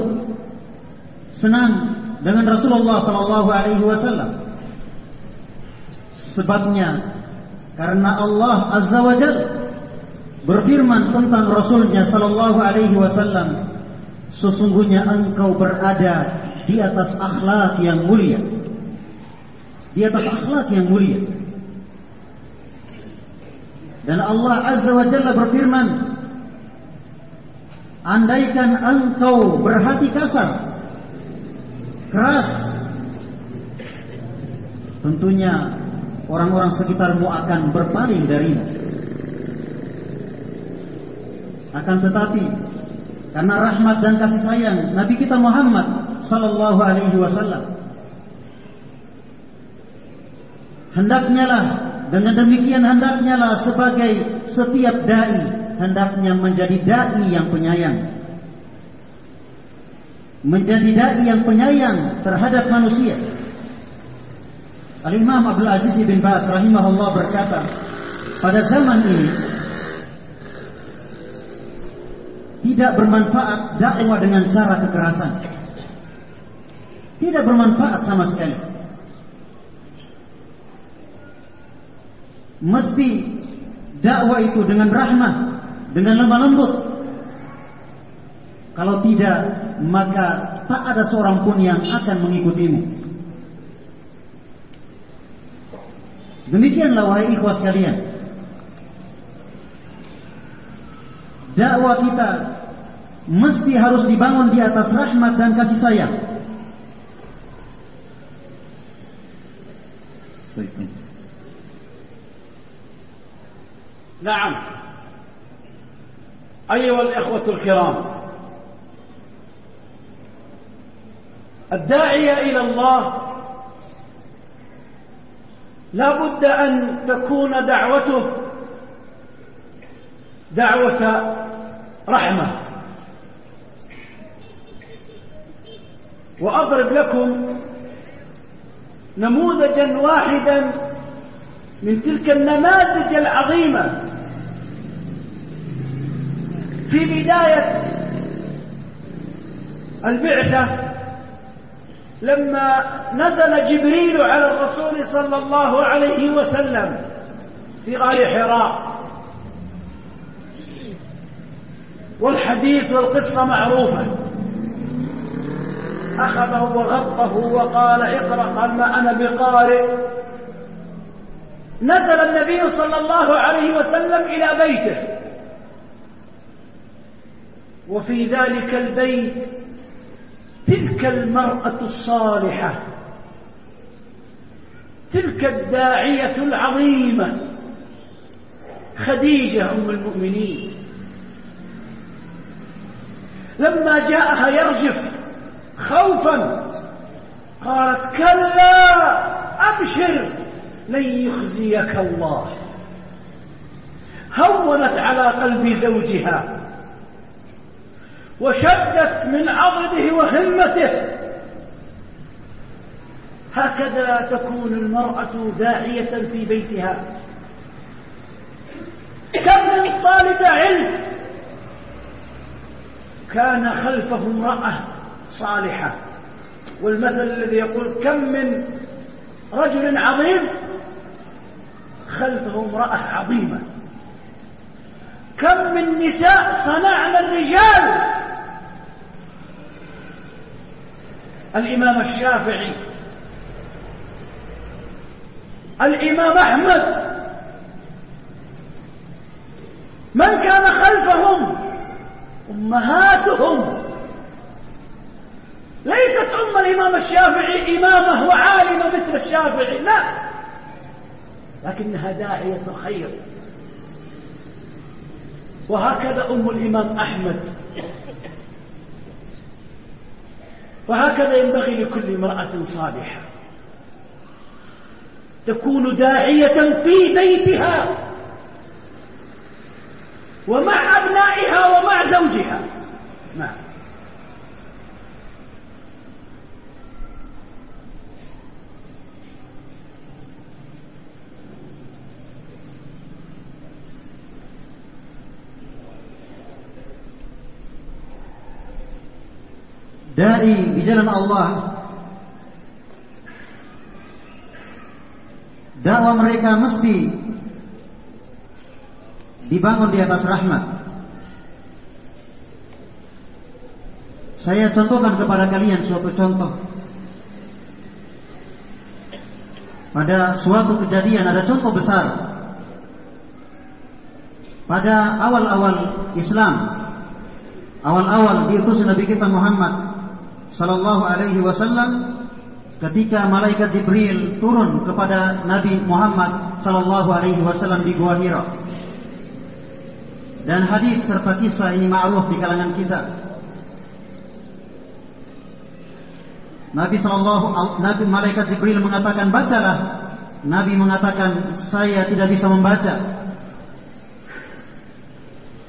senang dengan Rasulullah Sallallahu Alaihi Wasallam. Sebabnya karena Allah Azza wa Jal berfirman tentang Rasulnya Sallallahu Alaihi Wasallam, sesungguhnya engkau berada di atas akhlak yang mulia, di atas akhlak yang mulia. Dan Allah Azza wa Jalla berfirman, andaikan engkau berhati kasar, keras, tentunya orang-orang sekitarmu akan berpaling darimu. Akan tetapi karena rahmat dan kasih sayang Nabi kita Muhammad sallallahu alaihi wasallam hendaknya lah dengan demikian hendaknya lah sebagai setiap dai hendaknya menjadi dai yang penyayang. Menjadi dai yang penyayang terhadap manusia. Al-Imam Abdul Aziz bin Baz rahimahullah berkata, pada zaman ini tidak bermanfaat dakwah dengan cara kekerasan. Tidak bermanfaat sama sekali. Mesti dakwah itu dengan rahmat, dengan lemah lembut. Kalau tidak, maka tak ada seorang pun yang akan mengikutimu. Demikianlah wahai ikhwas sekalian. Dakwah kita mesti harus dibangun di atas rahmat dan kasih sayang. نعم أيها الإخوة الكرام الداعية إلى الله لا بد أن تكون دعوته دعوة رحمة. وأضرب لكم نموذجا واحدا من تلك النماذج العظيمة. في بداية البعثة لما نزل جبريل على الرسول صلى الله عليه وسلم في غار حراء والحديث والقصة معروفة. أخذه وغطه وقال اقرأ قال ما أنا بقارئ. نزل النبي صلى الله عليه وسلم إلى بيته. وفي ذلك البيت تلك المرأة الصالحة. تلك الداعية العظيمة. خديجة أم المؤمنين. لما جاءها يرجف خوفا قالت كلا أبشر لن يخزيك الله. هونت على قلب زوجها وشدت من عضده وهمته. هكذا تكون المرأة داعية في بيتها. كم من طالب علم كان خلفه امرأة صالحة. والمثل الذي يقول كم من رجل عظيم خلفه امرأة عظيمة. كم من نساء صنعن الرجال. الإمام الشافعي الإمام أحمد من كان خلفهم؟ أمهاتهم. ليست أم الإمام الشافعي إمامة وعالمة مثل الشافعي لا. لكنها داعية الخير وهكذا أم الإمام أحمد. وهكذا ينبغي لكل امرأة صالحة. تكون داعية في بيتها. ومع أبنائها ومع زوجها نعم dai di jalan Allah dakwah mereka mesti dibangun di atas rahmat. Saya contohkan kepada kalian suatu contoh. Pada suatu kejadian ada contoh besar. Pada awal-awal Islam awal-awal diutus Nabi kita Muhammad Sallallahu Alaihi Wasallam ketika malaikat Jibril turun kepada Nabi Muhammad Sallallahu Alaihi Wasallam di Gua Hira. Dan hadis serta kisah ini ma'ruf di kalangan kita. Nabi Sallallahu Nabi malaikat Jibril mengatakan bacalah. Nabi mengatakan saya tidak bisa membaca.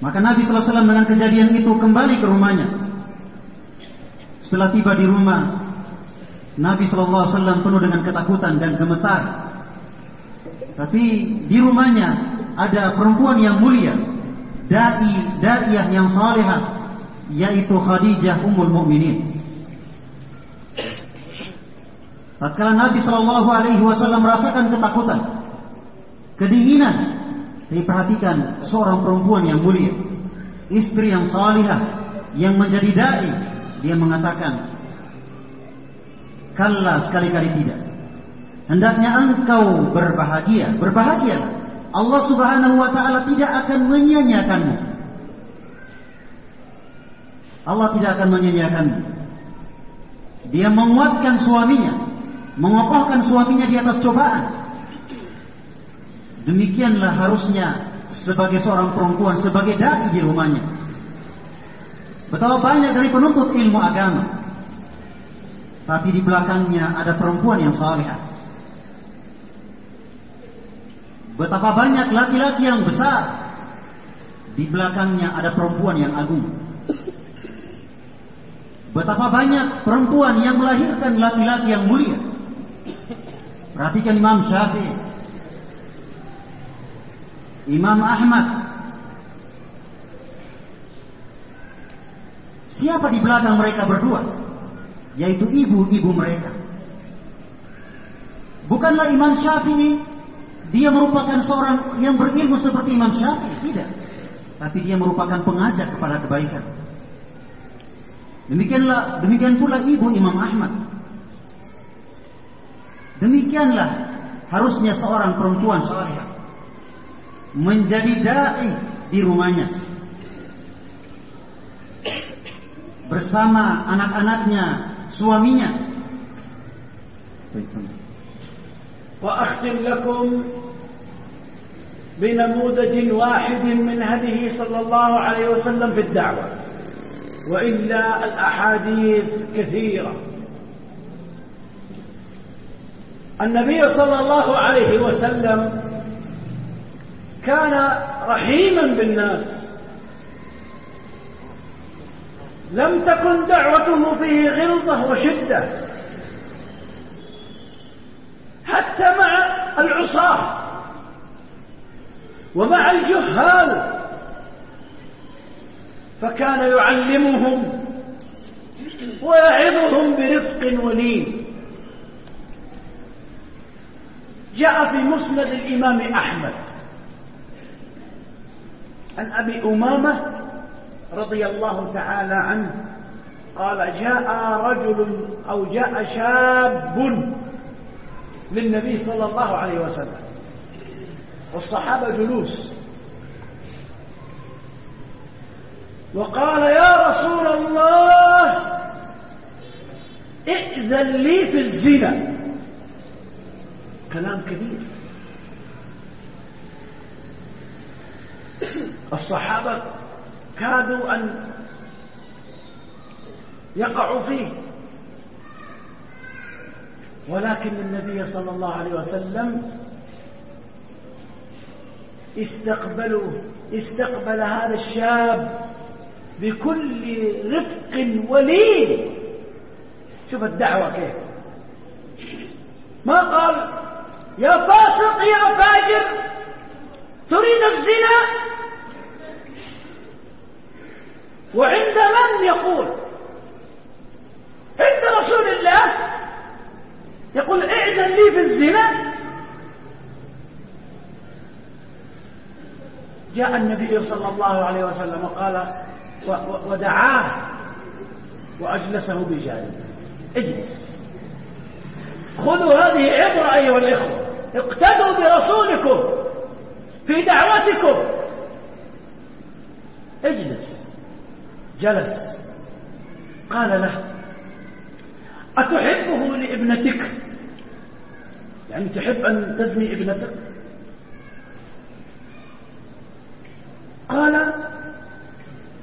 Maka Nabi Sallallahu dengan kejadian itu kembali ke rumahnya. Setelah tiba di rumah, Nabi Shallallahu Alaihi penuh dengan ketakutan dan gemetar. Tapi di rumahnya ada perempuan yang mulia, dai daiyah yang salehah, yaitu Khadijah Ummul Mukminin. Tatkala Nabi Shallallahu Alaihi Wasallam merasakan ketakutan, kedinginan, diperhatikan seorang perempuan yang mulia, istri yang salihah, yang menjadi dai, dia mengatakan, Kalla sekali-kali tidak. Hendaknya engkau berbahagia. Berbahagia. Allah subhanahu wa ta'ala tidak akan menyanyiakanmu. Allah tidak akan menyanyiakanmu. Dia menguatkan suaminya. Mengokohkan suaminya di atas cobaan. Demikianlah harusnya sebagai seorang perempuan, sebagai dai di rumahnya. Betapa banyak dari penuntut ilmu agama. Tapi di belakangnya ada perempuan yang salehah. Betapa banyak laki-laki yang besar. Di belakangnya ada perempuan yang agung. Betapa banyak perempuan yang melahirkan laki-laki yang mulia. Perhatikan Imam Syafi'i. Imam Ahmad Siapa di belakang mereka berdua? Yaitu ibu-ibu mereka. Bukanlah Imam Syafi'i dia merupakan seorang yang berilmu seperti Imam Syafi'i? Tidak. Tapi dia merupakan pengajar kepada kebaikan. Demikianlah, demikian pula ibu Imam Ahmad. Demikianlah harusnya seorang perempuan saleh menjadi dai di rumahnya bersama anak-anaknya, suaminya. Baik, Wa akhtim lakum بنموذج واحد من هذه صلى الله عليه وسلم في الدعوة وإلا الأحاديث كثيرة. النبي صلى الله عليه وسلم كان رحيما بالناس. لم تكن دعوته فيه غلظة وشدة. حتى مع العصاة. ومع الجهال فكان يعلمهم ويعظهم برفق ولين جاء في مسند الإمام أحمد عن أبي أمامة رضي الله تعالى عنه قال جاء رجل أو جاء شاب للنبي صلى الله عليه وسلم. والصحابة جلوس. وقال يا رسول الله ائذن لي في الزنا. كلام كبير. الصحابة كادوا أن يقعوا فيه. ولكن النبي صلى الله عليه وسلم استقبله استقبل هذا الشاب بكل رفق ولين. شوف الدعوة كيف. ما قال يا فاسق يا فاجر تريد الزنا؟ وعند من يقول؟ عند رسول الله. يقول اعذن لي في الزنا. جاء النبي صلى الله عليه وسلم وقال ودعاه وأجلسه بجانبه اجلس. خذوا هذه عبرة أيها الإخوة. اقتدوا برسولكم. في دعوتكم. اجلس. جلس. قال له أتحبه لابنتك؟ يعني تحب أن تزني ابنتك؟ قال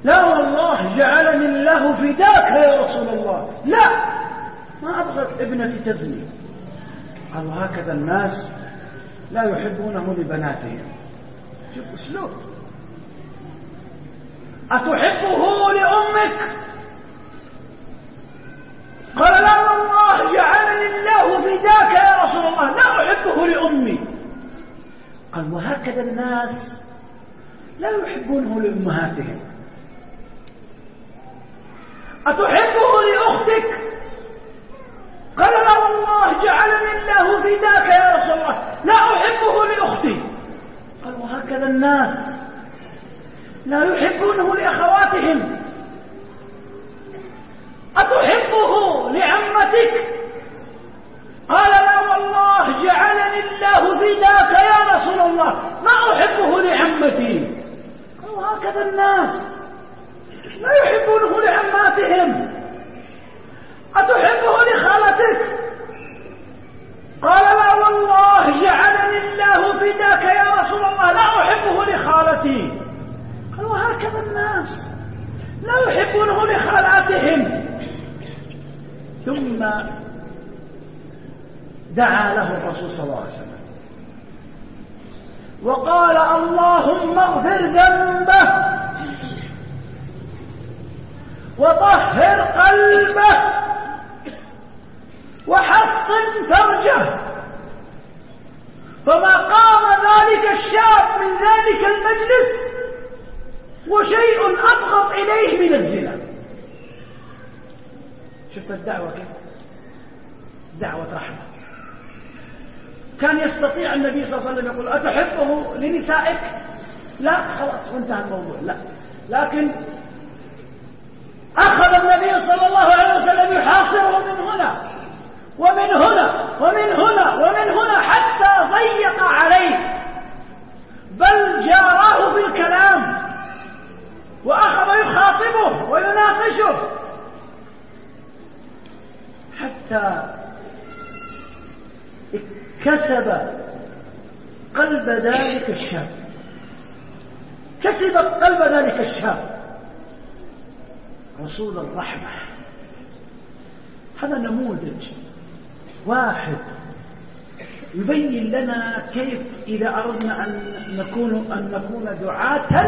لا والله جعلني الله فداك يا رسول الله. لا ما أبغى ابنتي تزني. قال وهكذا الناس لا يحبونه لبناتهم شوف أسلوب. أتحبه لأمك؟ قال لا والله جعلني الله فداك يا رسول الله. لا أحبه لأمي. قال وهكذا الناس لا يحبونه لأمهاتهم. أتحبه لأختك؟ قال لا والله جعلني الله فداك يا رسول الله. لا أحبه لأختي. قال وهكذا الناس لا يحبونه لأخواتهم. أتحبه لعمتك؟ قال لا والله جعلني الله فداك يا رسول الله. ما أحبه لعمتي. وهكذا الناس لا يحبونه لعماتهم أتحبه لخالتك؟ قال لا والله جعلني الله فداك يا رسول الله. لا أحبه لخالتي. قال وهكذا الناس لا يحبونه لخالاتهم. ثم دعا له الرسول صلى الله عليه وسلم. وقال اللهم اغفر ذنبه وطهر قلبه وحصن فرجه. فما قام ذلك الشاب من ذلك المجلس وشيء أبغض إليه من الزنا. شفت الدعوة كيف؟ دعوة رحمة. كان يستطيع النبي صلى الله عليه وسلم يقول أتحبه لنسائك؟ لا خلاص وانتهى الموضوع. لا. لكن أخذ النبي صلى الله عليه وسلم يحاصره من هنا ومن هنا ومن هنا ومن هنا حتى ضيق عليه. بل جاراه بالكلام وأخذ يخاطبه ويناقشه. حتى كسب قلب ذلك الشاب. كسب قلب ذلك الشاب. رسول الرحمة. هذا نموذج واحد يبين لنا كيف إذا أردنا أن نكون أن نكون دعاة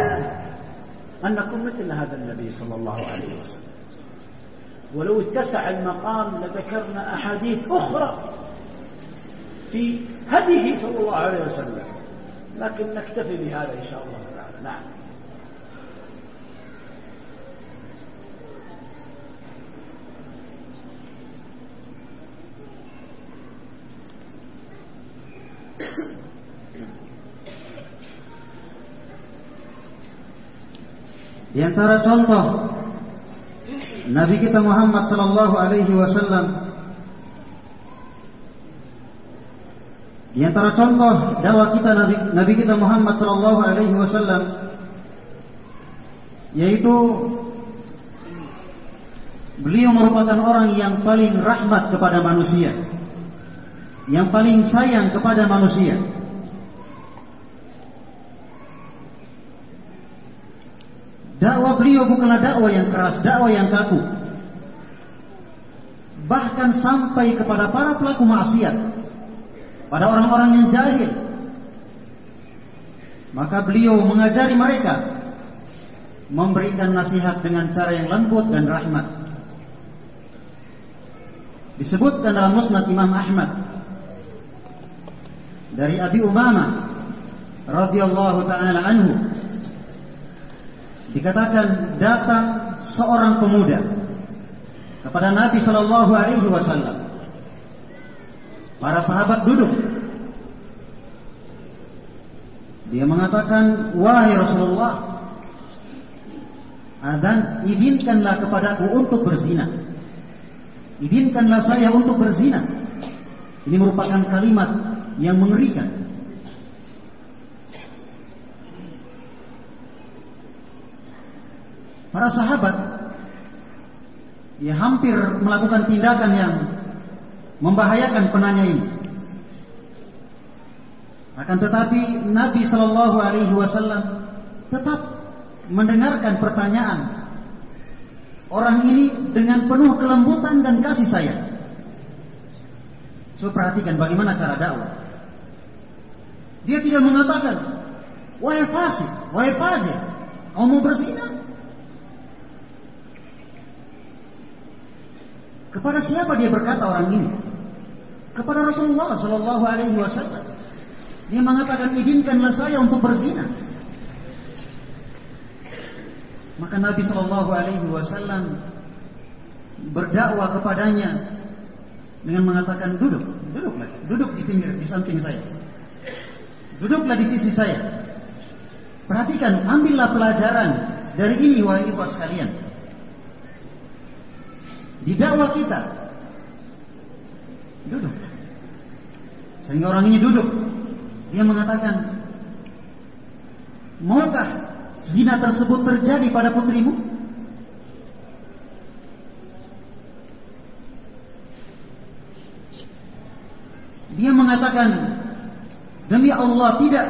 أن نكون مثل هذا النبي صلى الله عليه وسلم. ولو اتسع المقام لذكرنا أحاديث أخرى. في هديه صلى الله عليه وسلم لكن نكتفي بهذا إن شاء الله تعالى نعم Di antara contoh Nabi kita Muhammad sallallahu alaihi wasallam Di antara contoh dakwah kita Nabi, Nabi kita Muhammad sallallahu alaihi wasallam yaitu beliau merupakan orang yang paling rahmat kepada manusia, yang paling sayang kepada manusia. Dakwah beliau bukanlah dakwah yang keras, dakwah yang kaku. Bahkan sampai kepada para pelaku maksiat, pada orang-orang yang jahil. Maka beliau mengajari mereka memberikan nasihat dengan cara yang lembut dan rahmat. Disebutkan dalam Musnad Imam Ahmad dari Abi Umama radhiyallahu taala anhu dikatakan datang seorang pemuda kepada Nabi Shallallahu Alaihi Wasallam. Para sahabat duduk. Dia mengatakan, wahai Rasulullah, dan izinkanlah kepadaku untuk berzina. Izinkanlah saya untuk berzina. Ini merupakan kalimat yang mengerikan. Para sahabat dia hampir melakukan tindakan yang membahayakan penanya ini. Akan tetapi Nabi Shallallahu Alaihi Wasallam tetap mendengarkan pertanyaan orang ini dengan penuh kelembutan dan kasih sayang. So perhatikan bagaimana cara dakwah. Dia tidak mengatakan, wahai fasik, wahai fajir, kamu mau berzina? Kepada siapa dia berkata orang ini? Kepada Rasulullah Shallallahu Alaihi Wasallam. Dia mengatakan izinkanlah saya untuk berzina. Maka Nabi Shallallahu Alaihi Wasallam berdakwah kepadanya dengan mengatakan duduk, duduklah, duduk di pinggir di samping saya, duduklah di sisi saya. Perhatikan, ambillah pelajaran dari ini wahai ibu sekalian di dakwah kita. Duduk. Sehingga orang ini duduk. Dia mengatakan, maukah zina tersebut terjadi pada putrimu? Dia mengatakan, demi Allah tidak.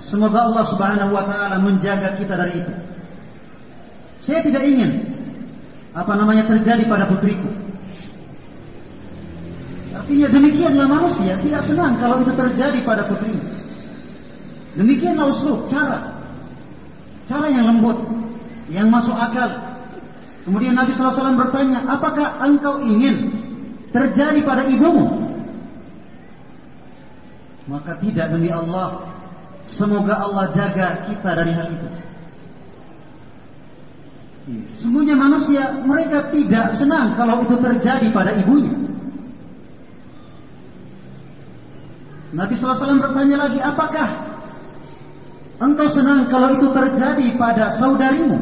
Semoga Allah Subhanahu wa taala menjaga kita dari itu. Saya tidak ingin apa namanya terjadi pada putriku. Artinya demikianlah manusia tidak senang kalau itu terjadi pada putrinya. Demikianlah uslub, cara. Cara yang lembut, yang masuk akal. Kemudian Nabi SAW bertanya, apakah engkau ingin terjadi pada ibumu? Maka tidak demi Allah. Semoga Allah jaga kita dari hal itu. Semuanya manusia mereka tidak senang kalau itu terjadi pada ibunya. Nabi SAW bertanya lagi, apakah engkau senang kalau itu terjadi pada saudarimu?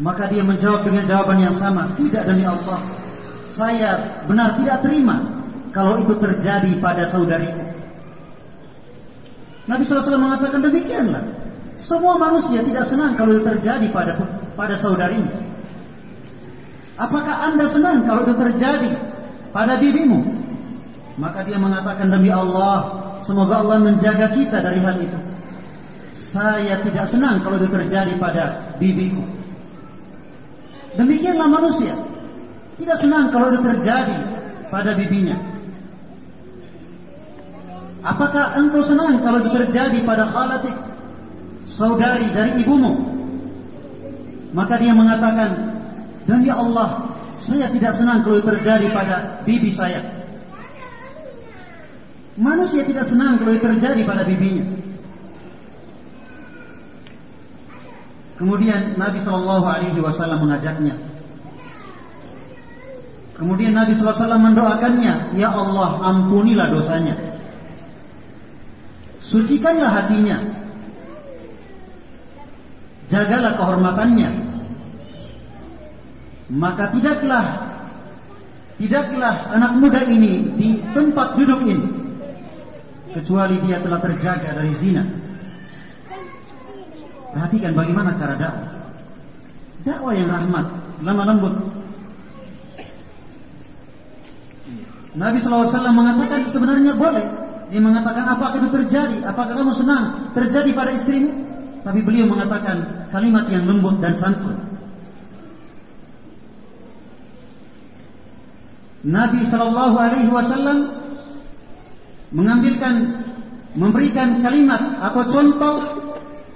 Maka dia menjawab dengan jawaban yang sama, tidak demi Allah. Saya benar tidak terima kalau itu terjadi pada saudariku. Nabi SAW mengatakan demikianlah. Semua manusia tidak senang kalau itu terjadi pada pada saudarinya. Apakah anda senang kalau itu terjadi pada bibimu. Maka dia mengatakan demi Allah, semoga Allah menjaga kita dari hal itu. Saya tidak senang kalau itu terjadi pada bibiku. Demikianlah manusia. Tidak senang kalau itu terjadi pada bibinya. Apakah engkau senang kalau itu terjadi pada khalatik, saudari dari ibumu? Maka dia mengatakan, Demi Allah, saya tidak senang kalau itu terjadi pada bibi saya. Manusia tidak senang kalau itu terjadi pada bibinya. Kemudian Nabi Shallallahu Alaihi Wasallam mengajaknya. Kemudian Nabi Wasallam mendoakannya, Ya Allah ampunilah dosanya, sucikanlah hatinya, jagalah kehormatannya. Maka tidaklah tidaklah anak muda ini di tempat duduk ini kecuali dia telah terjaga dari zina. Perhatikan bagaimana cara dakwah. Dakwah yang rahmat, lemah lembut. Nabi SAW mengatakan sebenarnya boleh. Dia mengatakan apakah itu terjadi? Apakah kamu senang terjadi pada istrimu? Tapi beliau mengatakan kalimat yang lembut dan santun. Nabi Shallallahu Alaihi Wasallam mengambilkan, memberikan kalimat atau contoh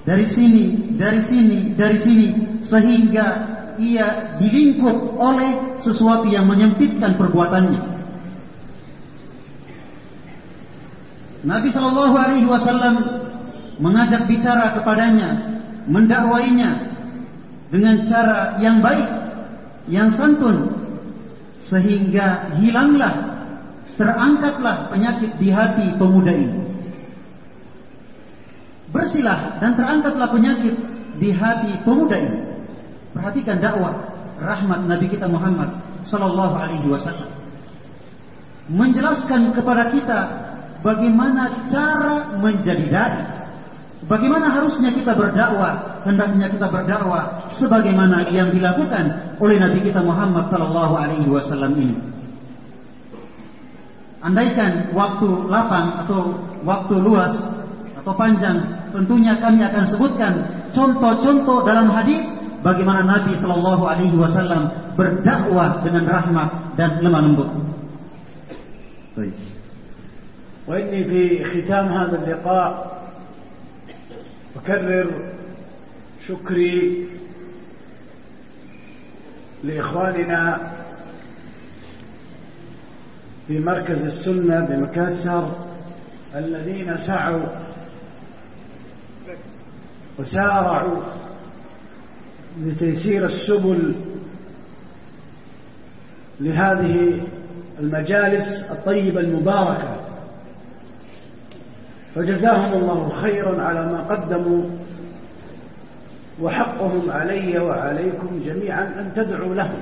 dari sini, dari sini, dari sini sehingga ia dilingkup oleh sesuatu yang menyempitkan perbuatannya. Nabi Shallallahu Alaihi Wasallam mengajak bicara kepadanya, mendakwainya dengan cara yang baik, yang santun, sehingga hilanglah, terangkatlah penyakit di hati pemuda ini bersihlah dan terangkatlah penyakit di hati pemuda ini. Perhatikan dakwah rahmat Nabi kita Muhammad sallallahu alaihi wasallam. Menjelaskan kepada kita bagaimana cara menjadi dai. Bagaimana harusnya kita berdakwah, hendaknya kita berdakwah sebagaimana yang dilakukan oleh Nabi kita Muhammad sallallahu alaihi wasallam ini. Andaikan waktu lapang atau waktu luas atau panjang tentunya kami akan sebutkan contoh-contoh dalam hadis bagaimana Nabi Shallallahu Alaihi Wasallam berdakwah dengan rahmat dan lemah lembut. وإني في ختام هذا اللقاء أكرر شكري لإخواننا في مركز السنة بمكاسر الذين سعوا وسارعوا لتيسير السبل لهذه المجالس الطيبة المباركة. فجزاهم الله خيرا على ما قدموا وحقهم علي وعليكم جميعا أن تدعوا لهم.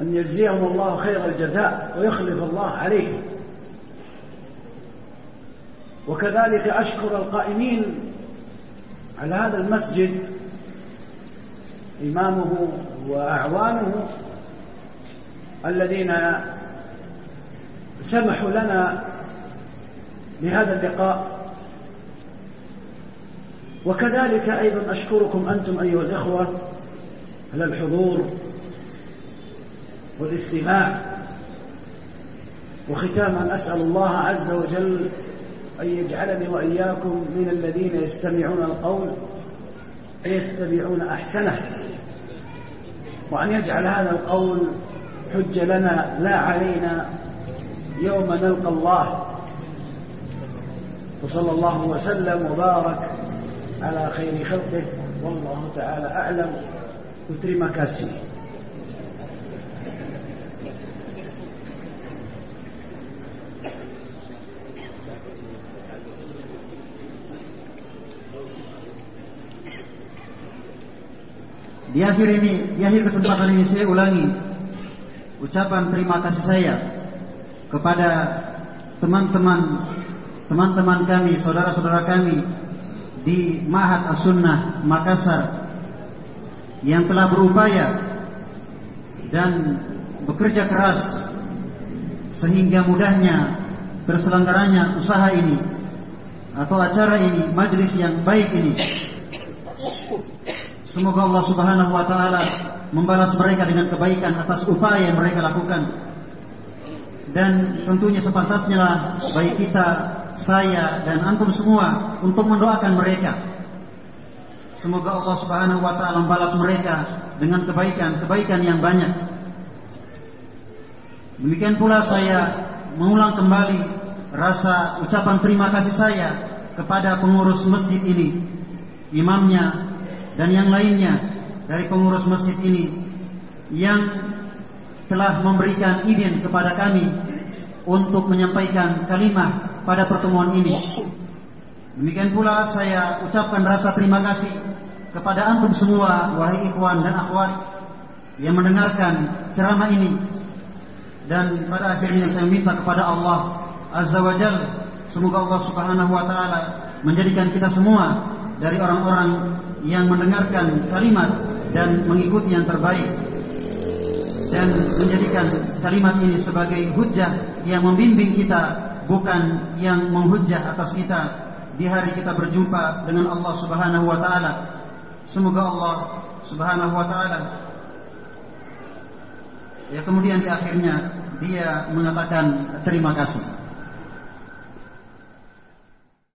أن يجزيهم الله خير الجزاء ويخلف الله عليهم وكذلك أشكر القائمين على هذا المسجد إمامه وأعوانه الذين سمحوا لنا بهذا اللقاء. وكذلك أيضا أشكركم أنتم أيها الإخوة على الحضور والاستماع. وختاما أسأل الله عز وجل أن يجعلني وإياكم من الذين يستمعون القول فيتبعون أحسنه وأن يجعل هذا القول حج لنا لا علينا يوم نلقى الله. وصلى الله وسلم وبارك على خير خلقه والله تعالى أعلم. وتر مكاسبه. Di akhir ini, di akhir kesempatan ini saya ulangi ucapan terima kasih saya kepada teman-teman teman-teman kami, saudara-saudara kami di Mahat As-Sunnah Makassar yang telah berupaya dan bekerja keras sehingga mudahnya terselenggaranya usaha ini atau acara ini, majlis yang baik ini. Semoga Allah Subhanahu wa taala membalas mereka dengan kebaikan atas upaya yang mereka lakukan. Dan tentunya sepantasnya lah baik kita, saya dan antum semua untuk mendoakan mereka. Semoga Allah Subhanahu wa taala membalas mereka dengan kebaikan-kebaikan yang banyak. Demikian pula saya mengulang kembali rasa ucapan terima kasih saya kepada pengurus masjid ini, imamnya dan yang lainnya dari pengurus masjid ini yang telah memberikan izin kepada kami untuk menyampaikan kalimat pada pertemuan ini. Demikian pula saya ucapkan rasa terima kasih kepada antum semua wahai ikhwan dan akhwat yang mendengarkan ceramah ini dan pada akhirnya saya minta kepada Allah Azza wa Jal semoga Allah Subhanahu wa taala menjadikan kita semua dari orang-orang yang mendengarkan kalimat dan mengikuti yang terbaik dan menjadikan kalimat ini sebagai hujah yang membimbing kita bukan yang menghujah atas kita di hari kita berjumpa dengan Allah Subhanahu wa taala. Semoga Allah Subhanahu wa taala ya kemudian di akhirnya dia mengatakan terima kasih.